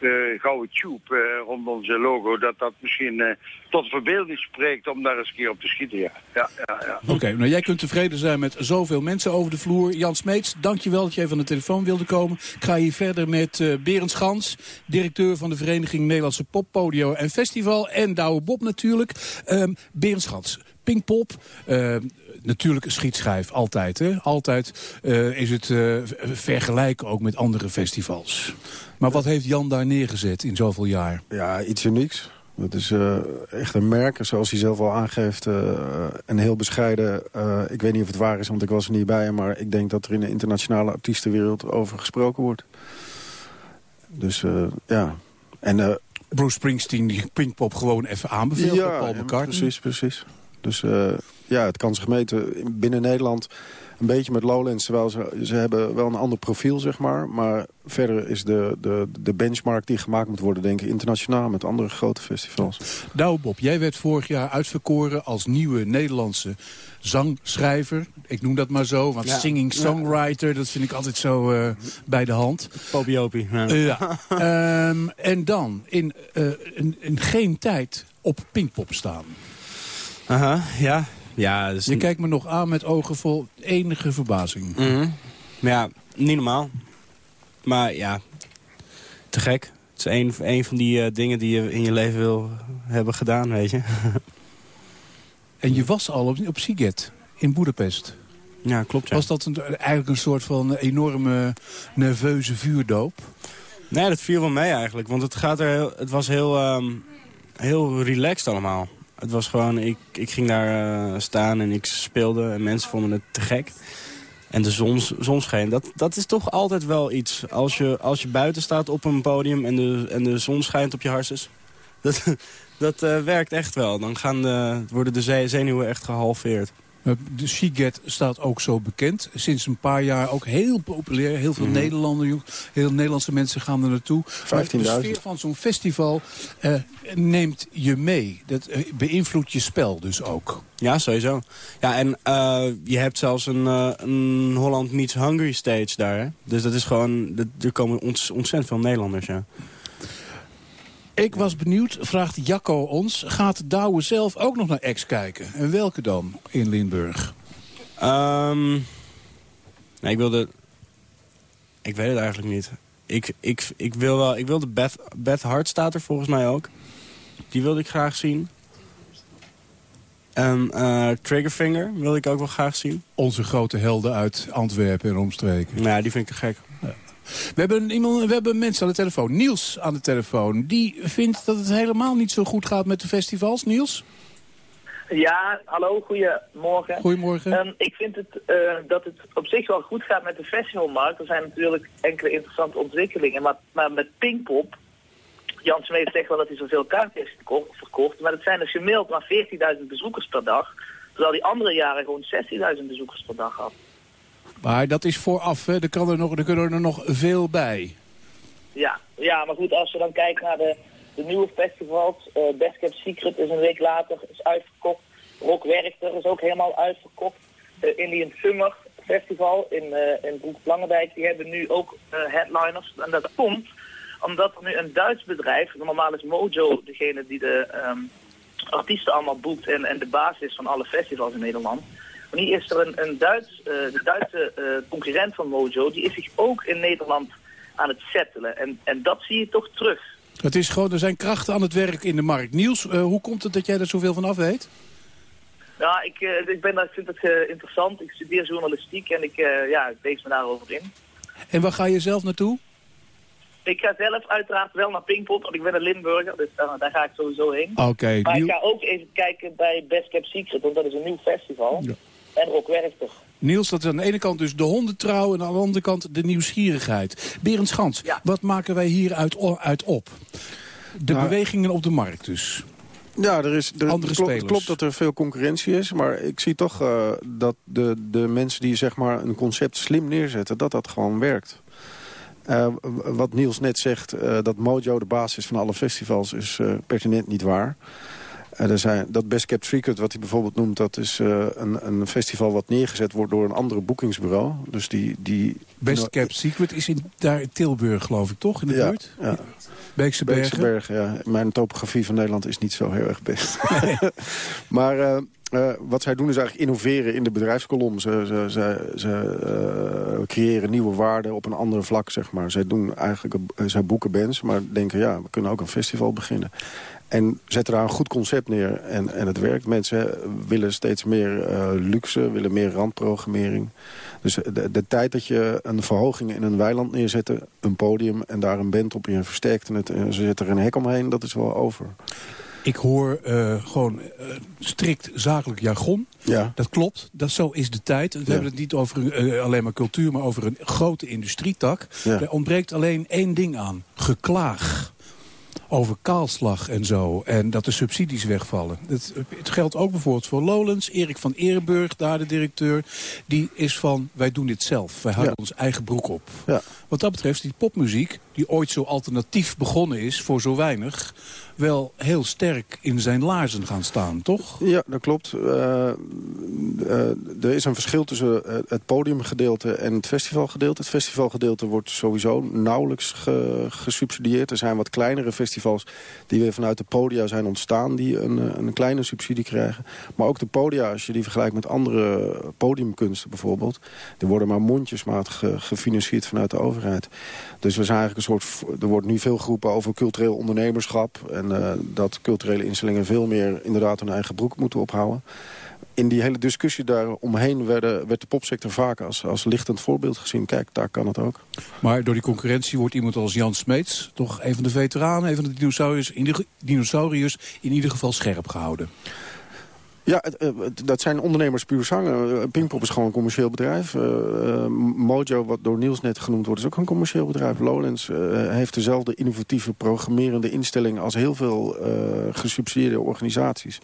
eh, gouden tube eh, rond onze logo... dat dat misschien eh, tot verbeelding spreekt om daar eens een keer op te schieten, ja. Ja, ja, ja. Oké, nou jij kunt tevreden zijn met zoveel mensen over de vloer. Jan Smeets, dankjewel dat je even aan de telefoon wilde komen. Ik ga hier verder met eh Berend Schans, directeur van de Vereniging Nederlandse Poppodio en Festival. En Douwe Bob natuurlijk. Ehm Berend Schans, Pinkpop, eh, natuurlijk een schietschijf, altijd. Hè? Altijd is het vergelijken ook met andere festivals. Maar wat heeft Jan daar neergezet in zoveel jaar? Ja, iets unieks. Dat is eh, echt een merk, zoals hij zelf al aangeeft. eh, en heel bescheiden. eh, ik weet niet of het waar is, want ik was er niet bij. Maar ik denk dat er in de internationale artiestenwereld over gesproken wordt. Dus ja. En, Bruce Springsteen die Pinkpop gewoon even aanbeveelt ja, op Paul ja, precies, precies. Dus ja, het kan zich meten binnen Nederland een beetje met Lowlands. Terwijl ze, ze hebben wel een ander profiel, zeg maar. Maar verder is de, de, de benchmark die gemaakt moet worden, denk ik, internationaal met andere grote festivals. Douwe Bob, jij werd vorig jaar uitverkoren als nieuwe Nederlandse zangschrijver. Ik noem dat maar zo, want Ja. singing-songwriter, dat vind ik altijd zo eh, bij de hand. Popiopie. Ja. Eh, ja. Ehm, en dan in, eh, in, in geen tijd op Pinkpop staan. Aha, ja. Ja dus Je kijkt me nog aan met ogen vol enige verbazing. Mhm. Ja, niet normaal. Maar ja, te gek. Het is een, een van die eh, dingen die je in je leven wil hebben gedaan, weet je. En je was al op, op Siget in Boedapest. Ja, klopt. Ja. Was dat een, eigenlijk een soort van enorme nerveuze vuurdoop? Nee, dat viel wel mee eigenlijk. Want het, gaat er heel, het was heel, ehm, heel relaxed allemaal. Het was gewoon, ik, ik ging daar eh, staan en ik speelde en mensen vonden het te gek. En de zon, zon scheen. Dat, dat is toch altijd wel iets. Als je, als je buiten staat op een podium en de, en de zon schijnt op je harses. Dat, dat eh, werkt echt wel. Dan gaan de, worden de ze- zenuwen echt gehalveerd. De Siget staat ook zo bekend. Sinds een paar jaar ook heel populair. Heel veel Mhm. Nederlanders, heel Nederlandse mensen gaan er naartoe. De 15.000. sfeer van zo'n festival eh, neemt je mee. Dat eh, beïnvloedt je spel dus ook. Ja, sowieso. Ja, en eh, je hebt zelfs een, eh, een Holland Meets Hungry stage daar. Hè? Dus dat is gewoon... dat- Er komen ont- ontzettend veel Nederlanders, ja. Ik was benieuwd, vraagt Jacco ons... gaat Douwe zelf ook nog naar X kijken? En welke dan in Limburg? Ehm, nee, ik wilde... Ik weet het eigenlijk niet. Ik, ik, ik wil wel... Ik wilde Beth, Beth Hart staat er volgens mij ook. Die wilde ik graag zien. En eh, Triggerfinger wilde ik ook wel graag zien. Onze grote helden uit Antwerpen en omstreken. Nou, die vind ik te gek. We hebben, iemand, we hebben mensen aan de telefoon. Niels aan de telefoon. Die vindt dat het helemaal niet zo goed gaat met de festivals. Niels? Ja, hallo, goedemorgen. Goedemorgen. Ehm, ik vind het, eh, dat het op zich wel goed gaat met de festivalmarkt. Er zijn natuurlijk enkele interessante ontwikkelingen. Maar, maar met Pinkpop, Jan Smeet zegt wel dat hij zoveel kaarten heeft verkocht. Maar het zijn dus gemiddeld maar 14.000 bezoekers per dag. Terwijl die andere jaren gewoon 16.000 bezoekers per dag had. Maar dat is vooraf, hè. Er, kan nog, er kunnen er nog veel bij. Ja, ja, maar goed, als we dan kijken naar de, de nieuwe festivals. eh Best Kept Secret is een week later is uitverkocht. Rock Werchter is ook helemaal uitverkocht. Eh, Indian Summer Festival in, eh in Broek Langendijk, die hebben nu ook eh, headliners. En dat komt omdat er nu een Duits bedrijf, normaal is Mojo degene die de ehm, artiesten allemaal boekt en, en de basis is van alle festivals in Nederland. Maar nu is er een, een Duits, eh, de Duitse eh, concurrent van Mojo, die is zich ook in Nederland aan het settelen. En, en dat zie je toch terug. Het is gewoon, er zijn krachten aan het werk in de markt. Niels, eh, hoe komt het dat jij er zoveel van af weet? Ja, ik, ik, ben, ik vind het interessant. Ik studeer journalistiek en ik, ja, ik lees me daarover in. En waar ga je zelf naartoe? Ik ga zelf uiteraard wel naar Pinkpop, want ik ben een Limburger, dus daar, daar ga ik sowieso heen. Oké, maar ik ga ook even kijken bij Best Kept Secret, want dat is een nieuw festival. En Rock Werchter. Niels, dat is aan de ene kant dus de hondentrouw... en aan de andere kant de nieuwsgierigheid. Berend Schans, wat maken wij hieruit o- uit op? De Nou, bewegingen op de markt dus. Ja, er is, er, Andere het, klopt, het klopt dat er veel concurrentie is. Maar ik zie toch eh, dat de, de mensen die zeg maar, een concept slim neerzetten... dat dat gewoon werkt. Eh, wat Niels net zegt, eh, dat Mojo de basis van alle festivals... is eh, pertinent niet waar. Er zijn, dat Best Kept Secret, wat hij bijvoorbeeld noemt... dat is eh, een, een festival wat neergezet wordt door een andere boekingsbureau. Dus die... die Best Kept Secret is in, daar in Tilburg, geloof ik, toch? In de Ja, buurt? ja. Beekse Bergen? Beekse Bergen, ja. Mijn topografie van Nederland is niet zo heel erg best. maar eh, eh, wat zij doen is eigenlijk innoveren in de bedrijfskolom. Ze, ze, ze, ze creëren nieuwe waarden op een ander vlak, zeg maar. Zij, doen eigenlijk, zij boeken bands, maar denken... ja, we kunnen ook een festival beginnen. En zetten daar een goed concept neer en, en het werkt. Mensen willen steeds meer eh, luxe, willen meer randprogrammering. Dus de, de tijd dat je een verhoging in een weiland neerzette, een podium... en daar een band op en versterkte het en ze zetten er een hek omheen, dat is wel over. Ik hoor eh, gewoon eh, strikt zakelijk jargon. Ja. Dat klopt, dat, zo is de tijd. We hebben het niet over alleen maar cultuur, maar over een grote industrietak. Ja. Er ontbreekt alleen één ding aan. Geklaag. Over kaalslag en zo. En dat de subsidies wegvallen. Het, het geldt ook bijvoorbeeld voor Lowlands. Erik van Eerburg, daar de directeur. Die is van, wij doen dit zelf. Wij houden Ja. ons eigen broek op. Ja. Wat dat betreft, die popmuziek, die ooit zo alternatief begonnen is voor zo weinig, wel heel sterk in zijn laarzen gaan staan, toch? Ja, dat klopt. Eh, eh, er is een verschil tussen eh, het podiumgedeelte en het festivalgedeelte. Het festivalgedeelte wordt sowieso nauwelijks ge- gesubsidieerd. Er zijn wat kleinere festivals die weer vanuit de podia zijn ontstaan... die een, een kleine subsidie krijgen. Maar ook de podia, als je die vergelijkt met andere podiumkunsten bijvoorbeeld... die worden maar mondjesmaat ge- gefinancierd vanuit de overheid. Dus we zijn eigenlijk een soort... Er wordt nu veel geroepen over cultureel ondernemerschap... en eh, dat culturele instellingen veel meer inderdaad hun eigen broek moeten ophouden. In die hele discussie daaromheen werden, werd de popsector vaak als, als lichtend voorbeeld gezien. Kijk, daar kan het ook. Maar door die concurrentie wordt iemand als Jan Smeets... toch een van de veteranen, een van de ieder, dinosauriërs in ieder geval scherp gehouden. Ja, eh, dat zijn ondernemers puur zangen. Eh, Pinkpop is gewoon een commercieel bedrijf. Eh, Mojo, wat door Niels net genoemd wordt, is ook een commercieel bedrijf. Lowlands heeft dezelfde innovatieve programmerende instelling... als heel veel gesubsidieerde organisaties.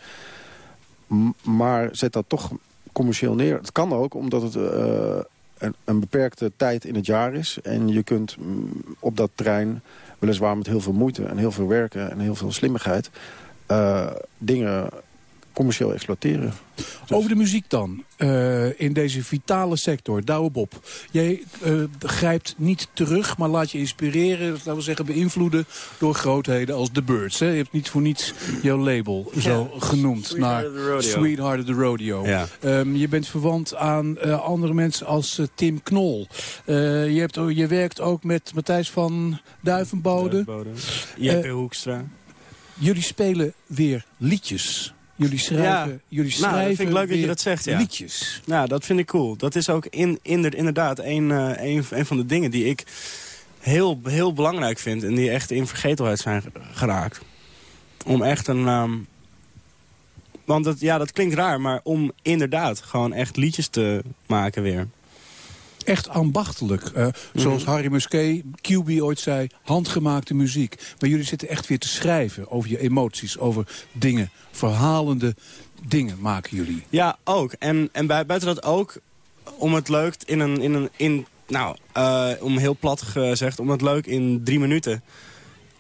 Maar zet dat toch commercieel neer. Het kan ook omdat het een, een, beperkte tijd in het jaar is. En je kunt mm, op dat terrein, weliswaar met heel veel moeite en heel veel werken en heel veel slimmigheid... Dingen commercieel exploiteren. Over de muziek dan, uh, in deze vitale sector, Douwe Bob. Jij uh, grijpt niet terug, maar laat je inspireren, laten we zeggen beïnvloeden... door grootheden als The Birds. Hè? Je hebt niet voor niets jouw label ja. zo genoemd Sweetheart naar Sweetheart of the Rodeo. Ja. Um, je bent verwant aan uh, andere mensen als Tim Knol. je, hebt, je werkt ook met Matthijs van Duivenbode. Duivenbode. Jeppe Hoekstra. Jullie spelen weer liedjes... Jullie schrijven, ja. jullie schrijven nou, dat vind ik leuk dat je dat zegt, ja. liedjes. Nou, dat vind ik cool. Dat is ook in, in, inderdaad een, uh, een, een van de dingen die ik heel, heel belangrijk vind... en die echt in vergetelheid zijn geraakt. Om echt een... Um, want dat, ja, dat klinkt raar, maar om inderdaad gewoon echt liedjes te maken weer echt ambachtelijk. Uh, zoals Harry Musquet, QB ooit zei, handgemaakte muziek. Maar jullie zitten echt weer te schrijven over je emoties, over dingen. Verhalende dingen maken jullie. Ja, ook. En, en buiten dat ook, om het leuk in een... In een in, nou, uh, om heel plat gezegd, om het leuk in drie minuten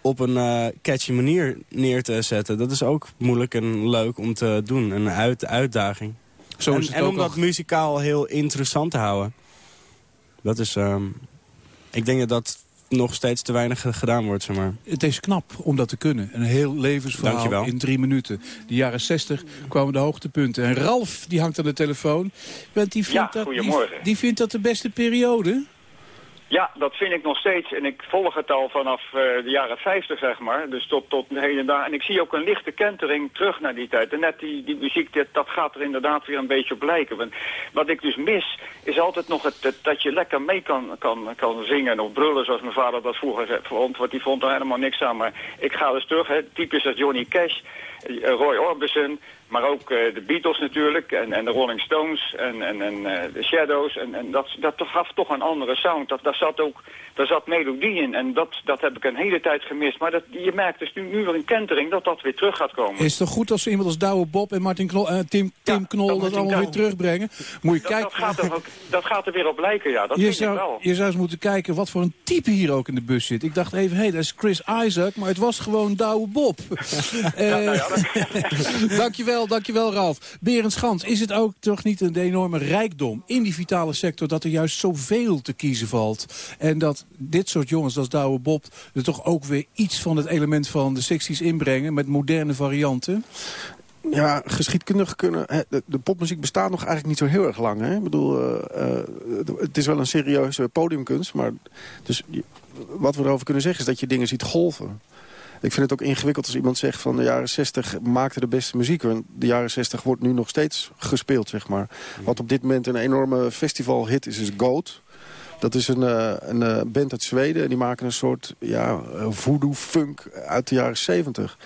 op een uh, catchy manier neer te zetten. Dat is ook moeilijk en leuk om te doen. Een uit, uitdaging. Zo en, en om dat muzikaal heel interessant te houden. Dat is... Um, ik denk dat dat nog steeds te weinig gedaan wordt, zeg maar. Het is knap om dat te kunnen. Een heel levensverhaal Dankjewel. in drie minuten. De jaren zestig kwamen de hoogtepunten. En Ralf, die hangt aan de telefoon. Want die vindt ja, dat, die, goedemorgen. die vindt dat de beste periode? Ja, dat vind ik nog steeds. En ik volg het al vanaf uh, de jaren 50, zeg maar. Dus tot, tot de hele dag. En ik zie ook een lichte kentering terug naar die tijd. En net die, die muziek, dat, dat gaat er inderdaad weer een beetje op lijken. Want wat ik dus mis, is altijd nog het, het, dat je lekker mee kan, kan, kan zingen of brullen, zoals mijn vader dat vroeger vond. Want die vond er helemaal niks aan. Maar ik ga dus terug, hè, typisch als Johnny Cash, Roy Orbison, maar ook uh, de Beatles natuurlijk en, en de Rolling Stones en, en, en uh, de Shadows. En, en dat, dat gaf toch een andere sound. Dat, daar zat ook daar zat melodie in en dat, dat heb ik een hele tijd gemist. Maar dat, je merkt dus nu, nu weer een kentering dat dat weer terug gaat komen. Is het toch goed als iemand als Douwe Bob en Martin Knol, uh, Tim, Tim ja, Knol dat, dat allemaal weer terugbrengen? Moet je dat, kijken. Dat, gaat er ook, dat gaat er weer op lijken, ja. Dat je, zou, wel. je zou eens moeten kijken wat voor een type hier ook in de bus zit. Ik dacht even, hé, hey, dat is Chris Isaac, maar het was gewoon Douwe Bob. ja, nou ja. dankjewel, dankjewel Ralf. Berend Schans, is het ook toch niet een enorme rijkdom in die vitale sector... dat er juist zoveel te kiezen valt? En dat dit soort jongens als Douwe Bob... er toch ook weer iets van het element van de 60s inbrengen... met moderne varianten? Ja, geschiedkundig kunnen... De, popmuziek bestaat nog eigenlijk niet zo heel erg lang. Hè? Ik bedoel, uh, uh, het is wel een serieuze podiumkunst. Maar dus, wat we erover kunnen zeggen is dat je dingen ziet golven. Ik vind het ook ingewikkeld als iemand zegt van de jaren 60 maakte de beste muziek. Want de jaren 60 wordt nu nog steeds gespeeld, zeg maar. Wat op dit moment een enorme festivalhit is, is Goat. Dat is een, uh, een uh, band uit Zweden. En die maken een soort ja, voodoo-funk uit de jaren 70.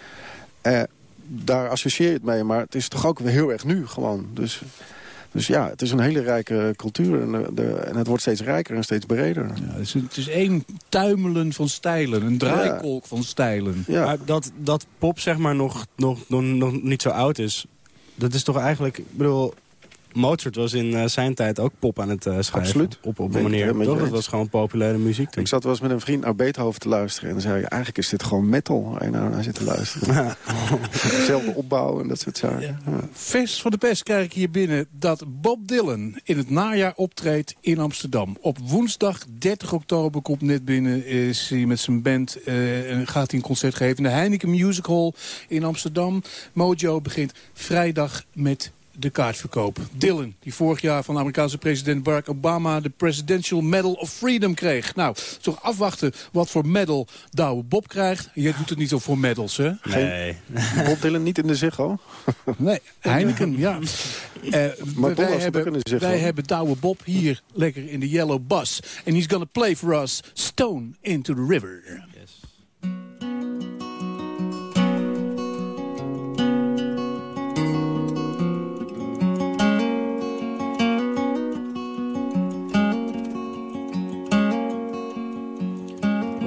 Uh, daar associeer je het mee, maar het is toch ook weer heel erg nu gewoon. Dus, dus ja, het is een hele rijke cultuur en, de, de, en het wordt steeds rijker en steeds breder. Ja, het, is, het is één tuimelen van stijlen, een draaikolk ja. van stijlen. Ja. Maar dat, dat pop zeg maar nog, nog, nog, nog niet zo oud is, dat is toch eigenlijk... Ik bedoel, Mozart was in uh, zijn tijd ook pop aan het uh, schrijven. Absoluut. Op, op een manier. Toch? Dat was gewoon populaire muziek toen. Ik zat wel eens met een vriend naar Beethoven te luisteren. En dan zei ik, eigenlijk is dit gewoon metal je nou naar zit te luisteren. Zelfde opbouw en dat soort zaken. Ja. Ja. Vers van de pers krijg ik hier binnen dat Bob Dylan in het najaar optreedt in Amsterdam. Op woensdag 30 oktober komt net binnen, is hij met zijn band uh, en gaat hij een concert geven in de Heineken Music Hall in Amsterdam. Mojo begint vrijdag met de kaartverkoop. Dylan, die vorig jaar van de Amerikaanse president Barack Obama... de Presidential Medal of Freedom kreeg. Nou, toch afwachten wat voor medal Douwe Bob krijgt. Je doet het niet zo voor medals, hè? Nee. Bob Dylan niet in de Ziggo? nee, Heineken, ja. Uh, maar wij hebben, wij hebben Douwe Bob hier lekker in de yellow bus. And he's gonna play for us Stone into the River.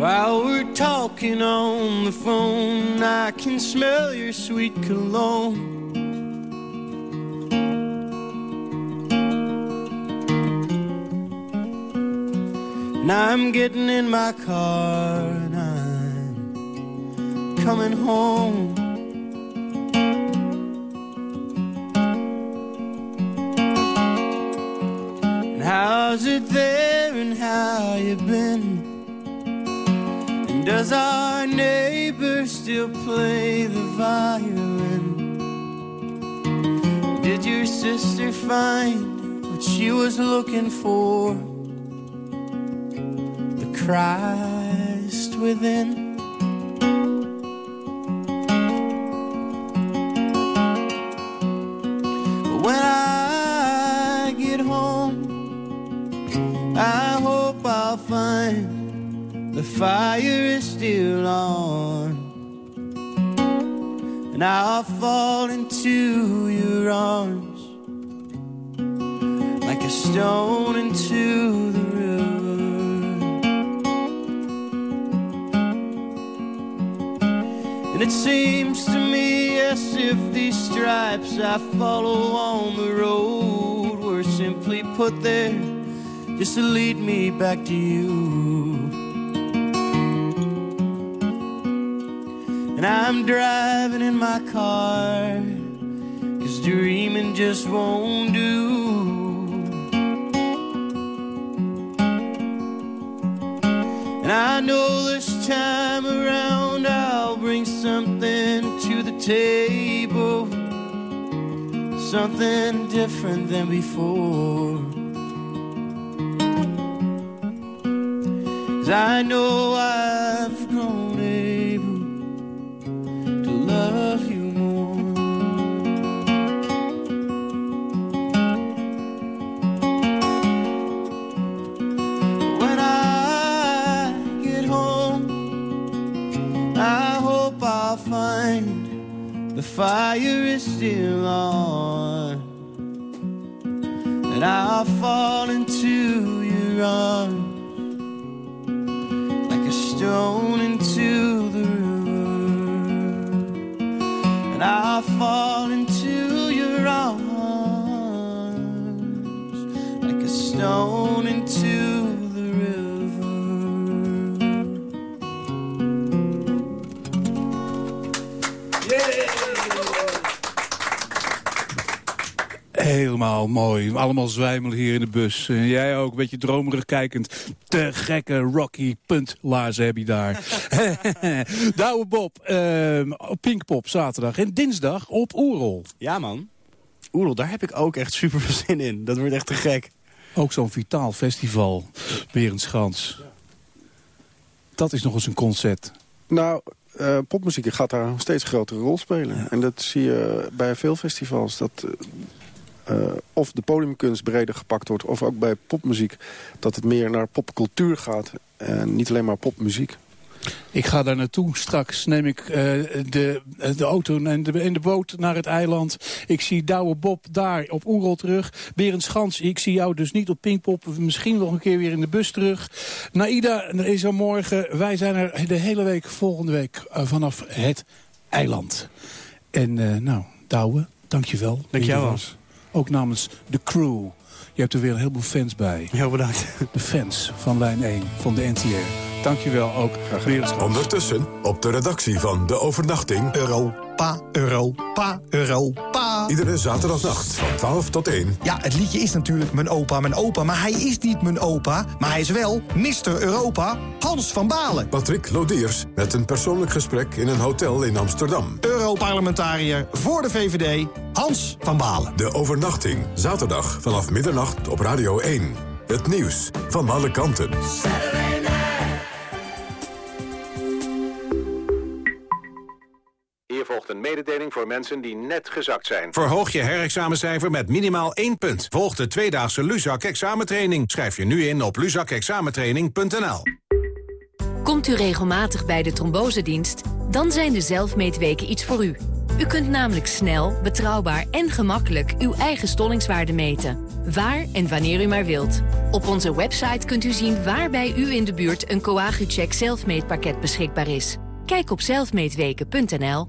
While we're talking on the phone, I can smell your sweet cologne. And I'm getting in my car and I'm coming home. And how's it there and how you been? Does our neighbor still play the violin? Did your sister find what she was looking for? The Christ within. The fire is still on. And I'll fall into your arms like a stone into the river. And it seems to me as if these stripes I follow on the road were simply put there just to lead me back to you. And I'm driving in my car, cause dreaming just won't do. And I know this time around I'll bring something to the table, something different than before. I know I've fire is still on. And I'll fall into your arms like a stone Helemaal mooi. Allemaal zwijmelen hier in de bus. En jij ook, een beetje dromerig kijkend. Te gekke Rocky puntlaarzen heb je daar. Douwe Bob, ehm, op Pinkpop zaterdag. En dinsdag op Oerol. Ja, man. Oerol, daar heb ik ook echt super veel zin in. Dat wordt echt te gek. Ook zo'n vitaal festival. Berenschans. Dat is nog eens een concert. Nou, eh, popmuziek gaat daar een steeds grotere rol spelen. En dat zie je bij veel festivals. Dat eh, eh, of de podiumkunst breder gepakt wordt... of ook bij popmuziek dat het meer naar popcultuur gaat. En niet alleen maar popmuziek. Ik ga daar naartoe. Straks neem ik eh, de, de auto en de, en de boot naar het eiland. Ik zie Douwe Bob daar op Oerol terug. Berend Schans, ik zie jou dus niet op Pinkpop. Misschien nog een keer weer in de bus terug. Naida is er morgen. Wij zijn er de hele week, volgende week, eh, vanaf het eiland. En uh, nou, Douwe, dankjewel. Dank jou wel. Ook namens de crew. Je hebt er weer een heleboel fans bij. Heel bedankt. De fans van lijn 1 van de NTR. Dankjewel ook. Ondertussen op de redactie van De Overnachting. Europa, Europa, Europa. Iedere zaterdagnacht van 12 tot 1. Ja, het liedje is natuurlijk Mijn Opa, Mijn Opa. Maar hij is niet Mijn Opa, maar hij is wel Mr. Europa, Hans van Balen. Patrick Lodiers met een persoonlijk gesprek in een hotel in Amsterdam. Europarlementariër voor de VVD, Hans van Balen. De Overnachting, zaterdag vanaf middernacht op Radio 1. Het nieuws van alle kanten. Volgt een mededeling voor mensen die net gezakt zijn. Verhoog je herexamencijfer met minimaal 1 punt. Volg de tweedaagse Luzak examentraining. Schrijf je nu in op luzakexamentraining.nl. Komt u regelmatig bij de trombosedienst? Dan zijn de zelfmeetweken iets voor u. U kunt namelijk snel, betrouwbaar en gemakkelijk uw eigen stollingswaarde meten. Waar en wanneer u maar wilt. Op onze website kunt u zien waar bij u in de buurt een Coagucheck zelfmeetpakket beschikbaar is. Kijk op zelfmeetweken.nl.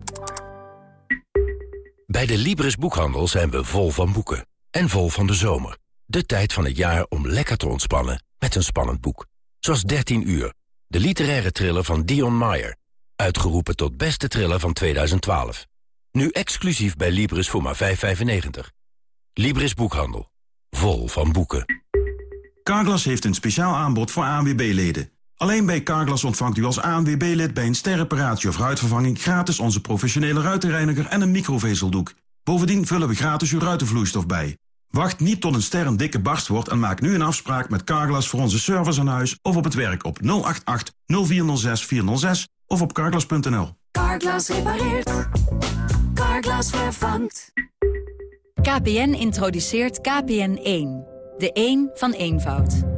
Bij de Libris Boekhandel zijn we vol van boeken. En vol van de zomer. De tijd van het jaar om lekker te ontspannen met een spannend boek. zoals 13 uur. De literaire thriller van Dion Meyer. Uitgeroepen tot beste thriller van 2012. Nu exclusief bij Libris voor maar 5,95. Libris Boekhandel. Vol van boeken. Carglass heeft een speciaal aanbod voor ANWB-leden. Alleen bij Carglass ontvangt u als ANWB-lid bij een sterreparatie of ruitvervanging... gratis onze professionele ruitenreiniger en een microvezeldoek. Bovendien vullen we gratis uw ruitenvloeistof bij. Wacht niet tot een ster een dikke barst wordt en maak nu een afspraak met Carglass voor onze service aan huis of op het werk op 088 0406 406 of op carglass.nl. Carglass repareert. Carglass vervangt. KPN introduceert KPN1. De 1 van eenvoud.